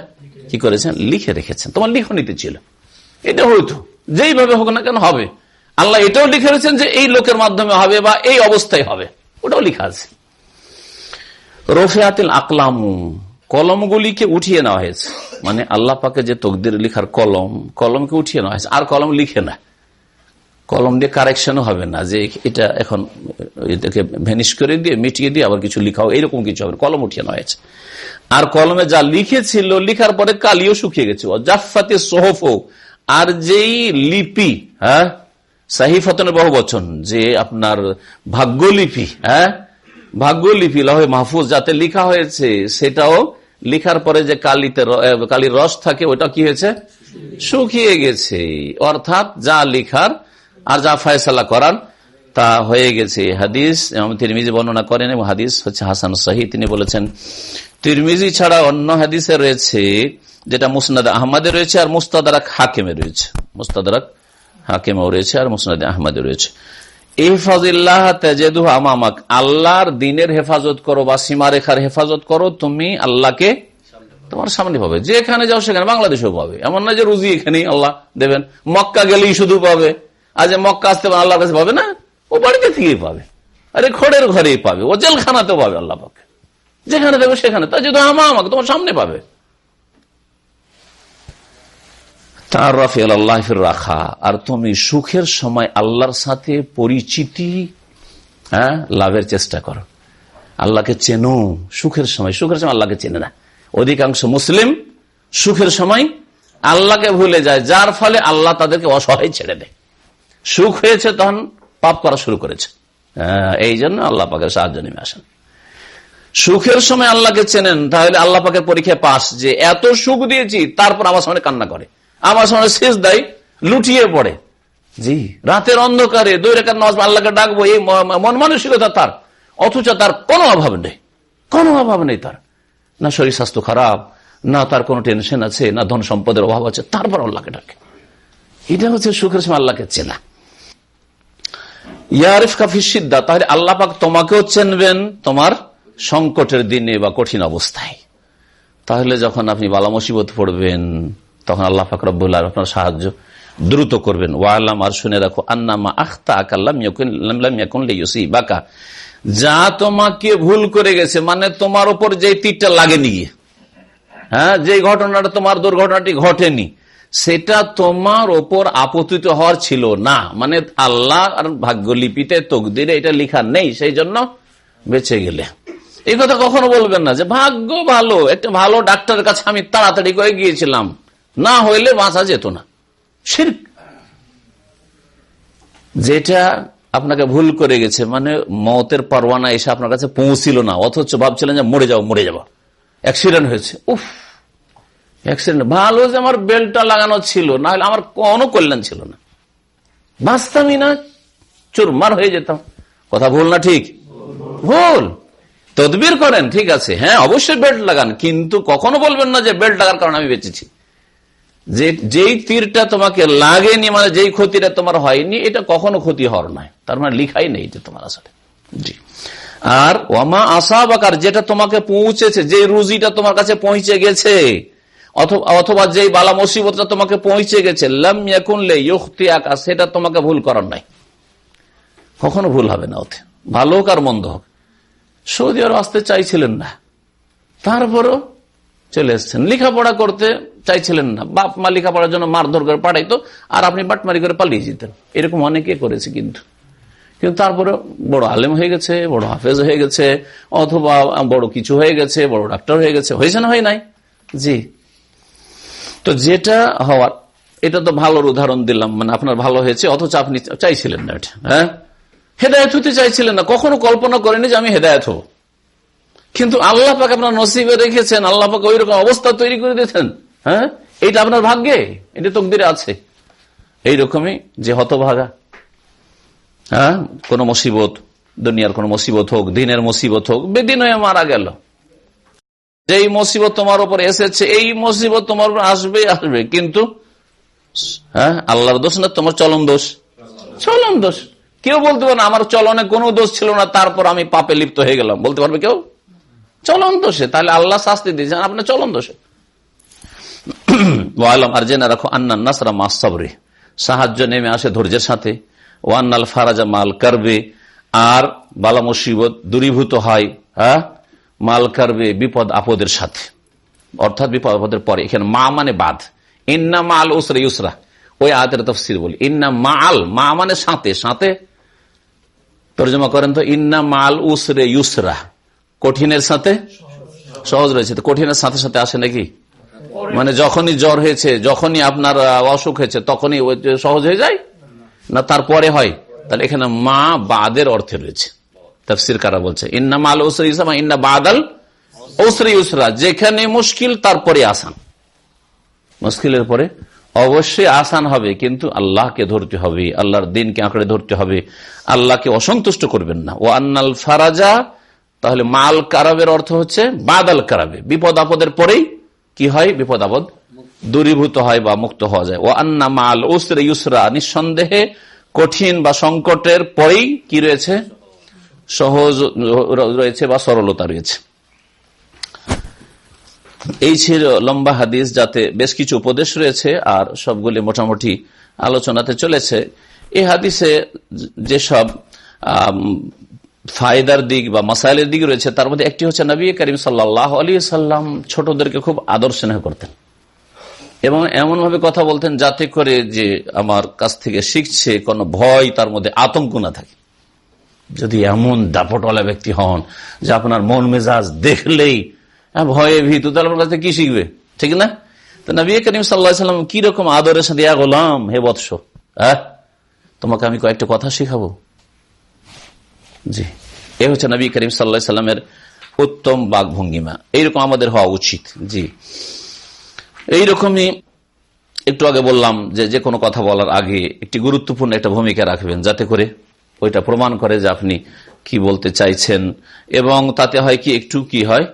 কি করেছেন? লিখে রেখেছেন। তোমার লিখনিতে ছিল। এটা হইতো যেইভাবে হোক না কেন হবে। আল্লাহ এটাও লিখে রেখেছেন যে, এই লোকের মাধ্যমে হবে বা এই অবস্থায় হবে। ওটাও লিখা আছে। রফিয়াতিল আকলামু। কলমগুলিকে উঠিয়ে নেওয়া হয়েছে। মানে আল্লাহ পাকে যে তকদির লিখার কলম, কলমকে উঠিয়ে নেওয়া হয়েছে। আর কলম লিখে না। কলম দিয়ে কারেকশনও হবে না যে এটা এখন এটাকে ভ্যানিশ করে দিয়ে, মিটিয়ে দিয়ে আবার কিছু লিখাও এরকম কিছু হবে কলম উঠিয়ে নেওয়া হয়েছে। আর কলমে যা লিখেছিল, লিখার পরে কালিও শুকিয়ে গেছে। জাফাতে সোহফ। আর যেই লিপি হ্যাঁ সাহিফতনের বহু বচন যে আপনার ভাগ্যলিপি হ্যাঁ ভাগ্যলিপি, লহে মাহফুজ যাতে লিখা হয়েছে, সেটাও লিখার পরে যে কালিতে কালির রস থাকে ওটা কি হয়েছে? শুকিয়ে গেছে। অর্থাৎ যা লিখার আর যা ফয়সলা করার, তা হয়ে গেছে। হাদিস তিরমিজি বর্ণনা করেন এবং হাদিস হচ্ছে হাসান সাহি তিনি বলেছেন, তিরমিজি ছাড়া অন্য হাদিসে রয়েছে, যেটা মুসনাদ আহমদে রয়েছে আর মুস্তাদারাক হাকিমে রয়েছে। মুস্তাদারাক হাকিমেও রয়েছে আর মুসনাদ আহমদে রয়েছে। আল্লাহর দিনের হেফাজত করো বা সীমারেখার হেফাজত করো, তুমি আল্লাহকে তোমার সামনে পাবে। যেখানে যাও সেখানে বাংলাদেশেও পাবে। এমন না যে রুজি এখানেই আল্লাহ দেবেন। মক্কা গেলেই শুধু পাবে। আজ মক্কা আসতে আল্লাহর কাছে পাবে না? ও বাড়িতে থেকেই পাবে। আরে খড়ের ঘরেই পাবে। ও জেলখানাতেও পাবে আল্লাহ পাকে। যেখানে দেবে সেখানে। তা যদি আমা আমাকে তোমার সামনে পাবে। তার রফি আল্লাহ রাখা আর তুমি সুখের সময় আল্লাহর সাথে পরিচিতি হ্যাঁ লাভের চেষ্টা করো। আল্লাহকে চেনো সুখের সময়। সুখের সময় আল্লাহকে চেনে না। অধিকাংশ মুসলিম সুখের সময় আল্লাহকে ভুলে যায় যার ফলে আল্লাহ তাদেরকে অসহায় ছেড়ে দেয়। সুখ হয়েছে তখন পাপ করা শুরু করেছে। হ্যাঁ, এই জন্য আল্লাহ পাকের সাহায্য নেমে আসেন। সুখের সময় আল্লাহকে চেনেন তাহলে আল্লাহ পাকের পরীক্ষায় পাস যে এত সুখ দিয়েছি তারপর আমার সামনে কান্না করে। আমার সামনে শেষ দেয় লুটিয়ে পড়ে। জি। রাতের অন্ধকারে দুই রেখার নজ আল্লাহকে ডাকবো এই মন মানসিকতা তার। অথচ তার কোনো অভাব নেই। কোনো অভাব নেই তার। না শরীর স্বাস্থ্য খারাপ না তার কোনো টেনশন আছে না ধন সম্পদের অভাব আছে তারপর আল্লাহকে ডাকে। এটা হচ্ছে সুখের সময় আল্লাহকে চেনা। ইয়ারিফ কাফি সিদ্ধা তাহলে আল্লাহ পাক তোমাকেও চেনবেন তোমার সংকটের দিনে বা কঠিন অবস্থায়। তাহলে যখন আপনি বালা মুসিবত পড়বেন তখন আল্লাহ পাক রব্বুল্লাহ আপনার সাহায্য দ্রুত করবেন। ওয়াল্লাম আর শুনে রাখো আন্নামা আখতা আকাল্লাম বাকা যা তোমাকে ভুল করে গেছে মানে তোমার উপর যে তীরটা লাগেনি। হ্যাঁ যে ঘটনাটা তোমার দুর্ঘটনাটি ঘটেনি, সেটা তোমার ওপর আপতিত হওয়ার ছিল না। মানে আল্লাহ আর ভাগ্যলিপিতে তকদিরে এটা লিখা নেই, সেই জন্য বেঁচে গেলে। এই কথা কখনো বলবেন না যে, ভাগ্য ভালো, একটা ভালো ডাক্তারের কাছে আমি তাড়াতাড়ি করে গিয়েছিলাম। না হইলে বাঁচা যেত না। যেটা আপনাকে ভুল করে গেছে মানে মতের পরওয়ানা এসে আপনার কাছে পৌঁছিল না, অথচ ভাবছিলেন যে মরে যাও, মরে যাব। অ্যাক্সিডেন্ট হয়েছে। উফ! অ্যাক্সিডেন্ট। ভালো যে আমার বেল্টটা লাগানো ছিল, না হলে আমার কোনো কল্যাণ ছিল না। বাঁচতামই না, চুরমার হয়ে যেতাম। কথা ভুল না ঠিক? ভুল। তদবির করেন, ঠিক আছে। হ্যাঁ অবশ্যই বেল্ট লাগান, কিন্তু কখনো বলবেন না যে বেল্ট লাগার কারণে আমি বেঁচেছি। যে, যেই তীরটা তোমাকে লাগেনি মানে যেই ক্ষতিটা তোমার হয়নি, এটা কখনো ক্ষতি হওয়ার নয়। তার মানে লিখাই নেই যে তোমার আসলে। জি। আর ওমা আসাবাকার, যেটা তোমাকে পৌঁছেছে যে রুজিটা তোমার কাছে পৌঁছে গেছে অথবা যেই বালা মুসিবতটা তোমাকে পৌঁছে গেছে সেটা তোমাকে ভুল করার নাই কখনো ভুল হবে না ওতে। ভালো হোক আর মন্দ হোক। সৌদি আরব আসতে চাইছিলেন না। তারপরও চলে এসছেন। লেখাপড়া করতে চাইছিলেন না। বাপ মা লেখাপড়ার জন্য মারধর করে পাঠাইতো, আর আপনি বাটমারি করে পালিয়ে যেতেন। এরকম অনেকে করেছে কিন্তু। কিন্তু তারপরে বড় আলেম হয়ে গেছে, বড় হাফেজ হয়ে গেছে, অথবা বড় কিছু হয়ে গেছে, বড় ডাক্তার হয়ে গেছে, হয়েছে না, হয় নাই? জি। তো যেটা হওয়ার, এটা তো ভালোর উদাহরণ দিলাম মানে আপনার ভালো হয়েছে, অথচ আপনি চাইছিলেন না এটা হ্যাঁ? হেদায়ত হতে চাইছিলেন না, কখনো কল্পনা করেনি যে আমি হেদায়ত হব। কিন্তু আল্লাহ পাক আপনার নসিবে রেখেছেন, আল্লাহ পাক ওই রকম অবস্থা তৈরি করে দিয়েছেন। হ্যাঁ? এটা আপনার ভাগ্যে? এটা তকদিরে আছে। এইরকমই যে হতভাগা। হ্যাঁ? কোন মুসিবত, দুনিয়ার কোন মুসিবত হোক, দিনের মুসিবত হোক, বেদিন হয়ে মারা গেল। যেই মুসিবত তোমার উপর এসেছে, এই মুসিবত তোমার উপর আসবে আসবে। কিন্তু হ্যাঁ? আল্লাহর দোষ না, তোমার চলন দোষ। চলন দোষ। কেউ বলতে পারে আমার চলনে কোনো দোষ ছিল না, তারপর আমি পাপে লিপ্ত হয়ে গেলাম। বলতে পারবে কেউ? চলন দোষে। তাহলে আল্লাহ শাস্তি দিয়েছেন আপনার চলন দোষে। [clears throat] আর জেনে রাখো সাহায্য নেমে আসে ধৈর্যের সাথে। ওয়ান্নাল ফারাজা মাল কারবে। আর বালা মুসিবত দূরীভূত হয় হ্যাঁ? মাল কারবে বিপদ আপদের সাথে। অর্থাৎ বিপদ আপদের পরে। এখানে মা মানে বাদ। ইন্না মাল উসরা ইউসরা। ওই আয়াতের তফসির বলি। ইন্না মাল, মা মানে সাঁতে সাঁতে তর্জমা করেন তো, ইন্না মাল উসরে ইউসরা। কঠিনের সাথে সহজ রয়েছে। কঠিনের সাথে সাথে আসে নাকি? মানে যখনই জ্বর হয়েছে, যখনই আপনার অসুখ হয়েছে, তখনই সহজ হয়ে যায়? না, তারপরে হয়। তাহলে এখানে মা বাদের অর্থে রয়েছে। তফসির কারা বলছে? ইন্না মাল ওসরি ইসলাম ইন্না বাদাল ওসরি উসরা। যেখানে মুশকিল, তারপরে আসান। মুশকিলের পরে অবশ্যই আসান হবে, কিন্তু আল্লাহকে ধরতে হবে, আল্লাহর দিনকে আঁকড়ে ধরতে হবে, আল্লাহকে অসন্তুষ্ট করবেন না। ও আন্নাল ফারাজা, তাহলে মাল কারাবের অর্থ হচ্ছে বাদাল কারাবে। বিপদ আপদের পরেই কি হয়? বিপদ, আপদ দূরীভূত হয় বা মুক্ত হওয়া যায়। ও আন্না মাল ওসরে ইউসরা, নিঃসন্দেহে কঠিন বা সংকটের পরেই কি রয়েছে? সহজ রয়েছে বা সরলতা রয়েছে। এই ছিল লম্বা হাদিস যাতে বেশ কিছু উপদেশ রয়েছে আর সবগুলি মোটামুটি আলোচনাতে চলেছে। এই হাদিসে যেসব ফায়দার দিক বা মাসাইলের দিক রয়েছে, তার মধ্যে একটি হচ্ছে নবী করিম সাল্লাহ আলী সাল্লাম ছোটদেরকে খুব আদর স্নেহ করতেন। এবং এমন ভাবে কথা বলতেন যাতে করে যে আমার কাছ থেকে শিখছে কোন ভয়, তার মধ্যে আতঙ্ক না থাকে। যদি এমন দাপটওয়ালা ব্যক্তি হন যে আপনার মন মেজাজ দেখলেই ভয়ে ভীতু, তাহলে আপনার কাছে কি শিখবে? ঠিক না? তো নবী করিম সাল্লাম কি রকম আদরের সাথে গোলাম, হে বৎস হ্যাঁ তোমাকে আমি কয়েকটা কথা শিখাবো। জি। এ হচ্ছে নবী করিম সাল্লা সাল্লামের উত্তম বাঘ ভঙ্গিমা এইরকম আমাদের হওয়া উচিত, জি। এইরকমই একটু আগে বললাম যে যে কোনো কথা বলার আগে একটি গুরুত্বপূর্ণ একটা ভূমিকা রাখবেন যাতে করে ওইটা প্রমাণ করে যে আপনি কি বলতে চাইছেন এবং তাতে হয় কি একটু কি হয়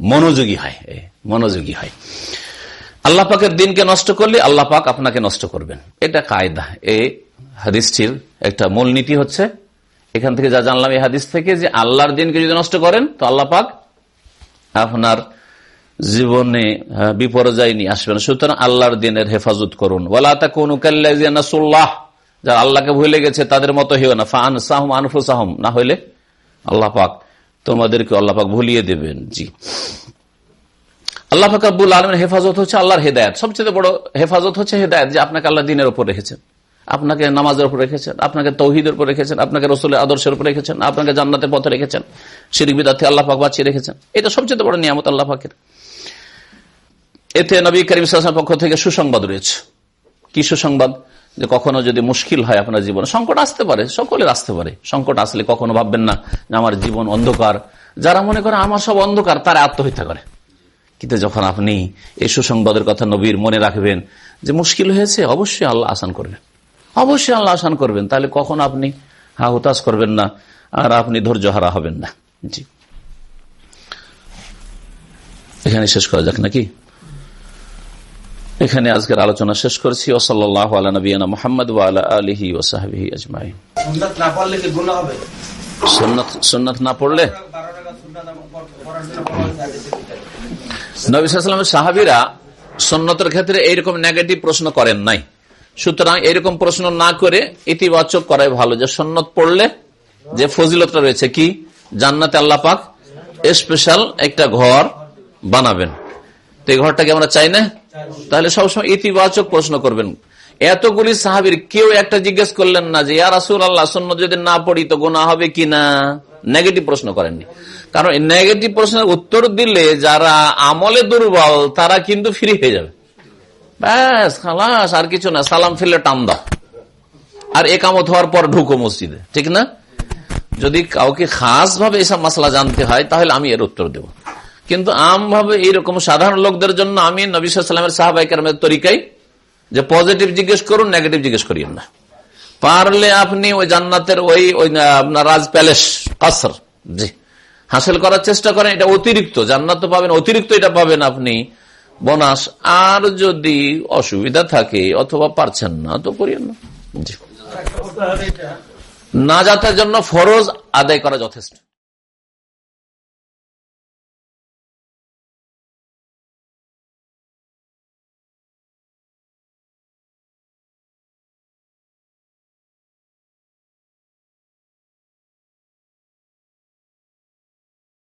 মনোযোগী হয় মনোযোগী হয়। আল্লাহ পাকের দিনকে নষ্ট করলে আল্লাহ পাক আপনাকে নষ্ট করবেন। এটা কায়দা। এ হাদিসটির একটা মূলনীতি হচ্ছে এখান থেকে যা জানলাম এই হাদিস থেকে যে আল্লাহর দিনকে যদি নষ্ট করেন তো আল্লাহ পাক আপনার জীবনে হ্যাঁ, বিপর্যয় নিয়ে আসবেন। সুতরাং আল্লাহর দিনের হেফাজত করুন। ওলা তা যারা আল্লাহকে ভুলে গেছে তাদের মতো হেও না। ফান সাহম আনফু সাহম না হইলে আল্লাহ পাক তোমাদেরকে আল্লাহ পাক ভুলিয়ে দেবেন। জি। আল্লাহ ফাকাবুল আলমের হেফাজত হচ্ছে আল্লাহর হেদায়ত। সবচেয়ে বড় হেফাজত হচ্ছে হেদায়ত যে আপনাকে আল্লাহ দিনের উপর রেখেছেন। আপনাকে নামাজের উপর রেখেছেন, আপনাকে তৌহিদের উপর রেখেছেন, আপনাকে রসুলের আদর্শের উপর রেখেছেন, আপনাকে জান্নাতের পথে রেখেছেন, শিরিক বিদার্থী আল্লাহ পাক বাঁচিয়ে রেখেছেন। এটা সবচেয়ে বড় নিয়ামত আল্লাহ পাকের। এতে নবী করিম সাল্লামের পক্ষ থেকে সুসংবাদ রয়েছে। কি সুসংবাদ? যে কখনো যদি মুশকিল হয় আপনার জীবনে, সংকট আসতে পারে, সকলের আসতে পারে। সংকট আসলে কখনো ভাববেন না যে আমার জীবন অন্ধকার। যারা মনে করে আমার সব অন্ধকার, তারা আত্মহত্যা করে। কিন্তু যখন আপনি এই সুসংবাদের কথা নবীর মনে রাখবেন যে মুশকিল হয়েছে, অবশ্যই আল্লাহ আসান করবেন। অবশ্যই আল্লাহ আসান করবেন। তাহলে কখন আপনি হা হুতাশ করবেন না আর আপনি ধৈর্য হারা হবেন না। জি। এখানে শেষ করা যাক নাকি? এখানে আজকের আলোচনা শেষ করছি। ওসল্লাহ আলা নবীনা মোহাম্মদ ওয়ালা আলহি ওসাহাবি আজমাই সুন্নাত না পড়লে সাহাবিরা সন্ন্যতের ক্ষেত্রে এইরকম নেগেটিভ প্রশ্ন করেন নাই। সুতরাং এরকম প্রশ্ন না করে ইতিবাচক করাই ভালো। যে সন্ন্যত পড়লে যে ফজিলতটা রয়েছে কি? জান্নাতে আল্লাহ পাক স্পেশাল একটা ঘর বানাবেন। তো এই ঘরটাকে আমরা চাই না? তাহলে সবসময় ইতিবাচক প্রশ্ন করবেন। এতগুলি সাহাবির কেউ একটা জিজ্ঞেস করলেন না যে ইয়ার আসুল আল্লাহ সন্ন্য যদি না পড়ি তো গোনা হবে কি না? নেগেটিভ প্রশ্ন করেননি। কারণ নেগেটিভ প্রশ্নের উত্তর দিলে যারা আমলে দুর্বল, তারা কিন্তু ফ্রি হয়ে যাবে। ব্যাস, খালাস, আর কিছু না, সালাম ফেলে টান দাও। আর একামত হওয়ার পর ঢুকো মসজিদে, ঠিক না? যদি কাউকে খাস ভাবে এসব মশলা জানতে হয়, তাহলে আমি এর উত্তর দেব। কিন্তু আমভাবে এইরকম সাধারণ লোকদের জন্য আমি নবিসামের সাহাবাইকার তরিকাই যে পজিটিভ জিজ্ঞেস করুন নেগেটিভ জিজ্ঞেস করিয়েন না। পারলে আপনি ওই জান্নাতের ওই ওই আপনার রাজ প্যালেস, কাসর, জি, হাসিল করার চেষ্টা করেন, এটা অতিরিক্ত, জান্নাত পাবেন, অতিরিক্ত এটা পাবেন আপনি। বোনাস আর যদি অসুবিধা থাকে অথবা পারছেন না তো করিয়েন না। না যাতার জন্য ফরজ আদায় করা যথেষ্ট।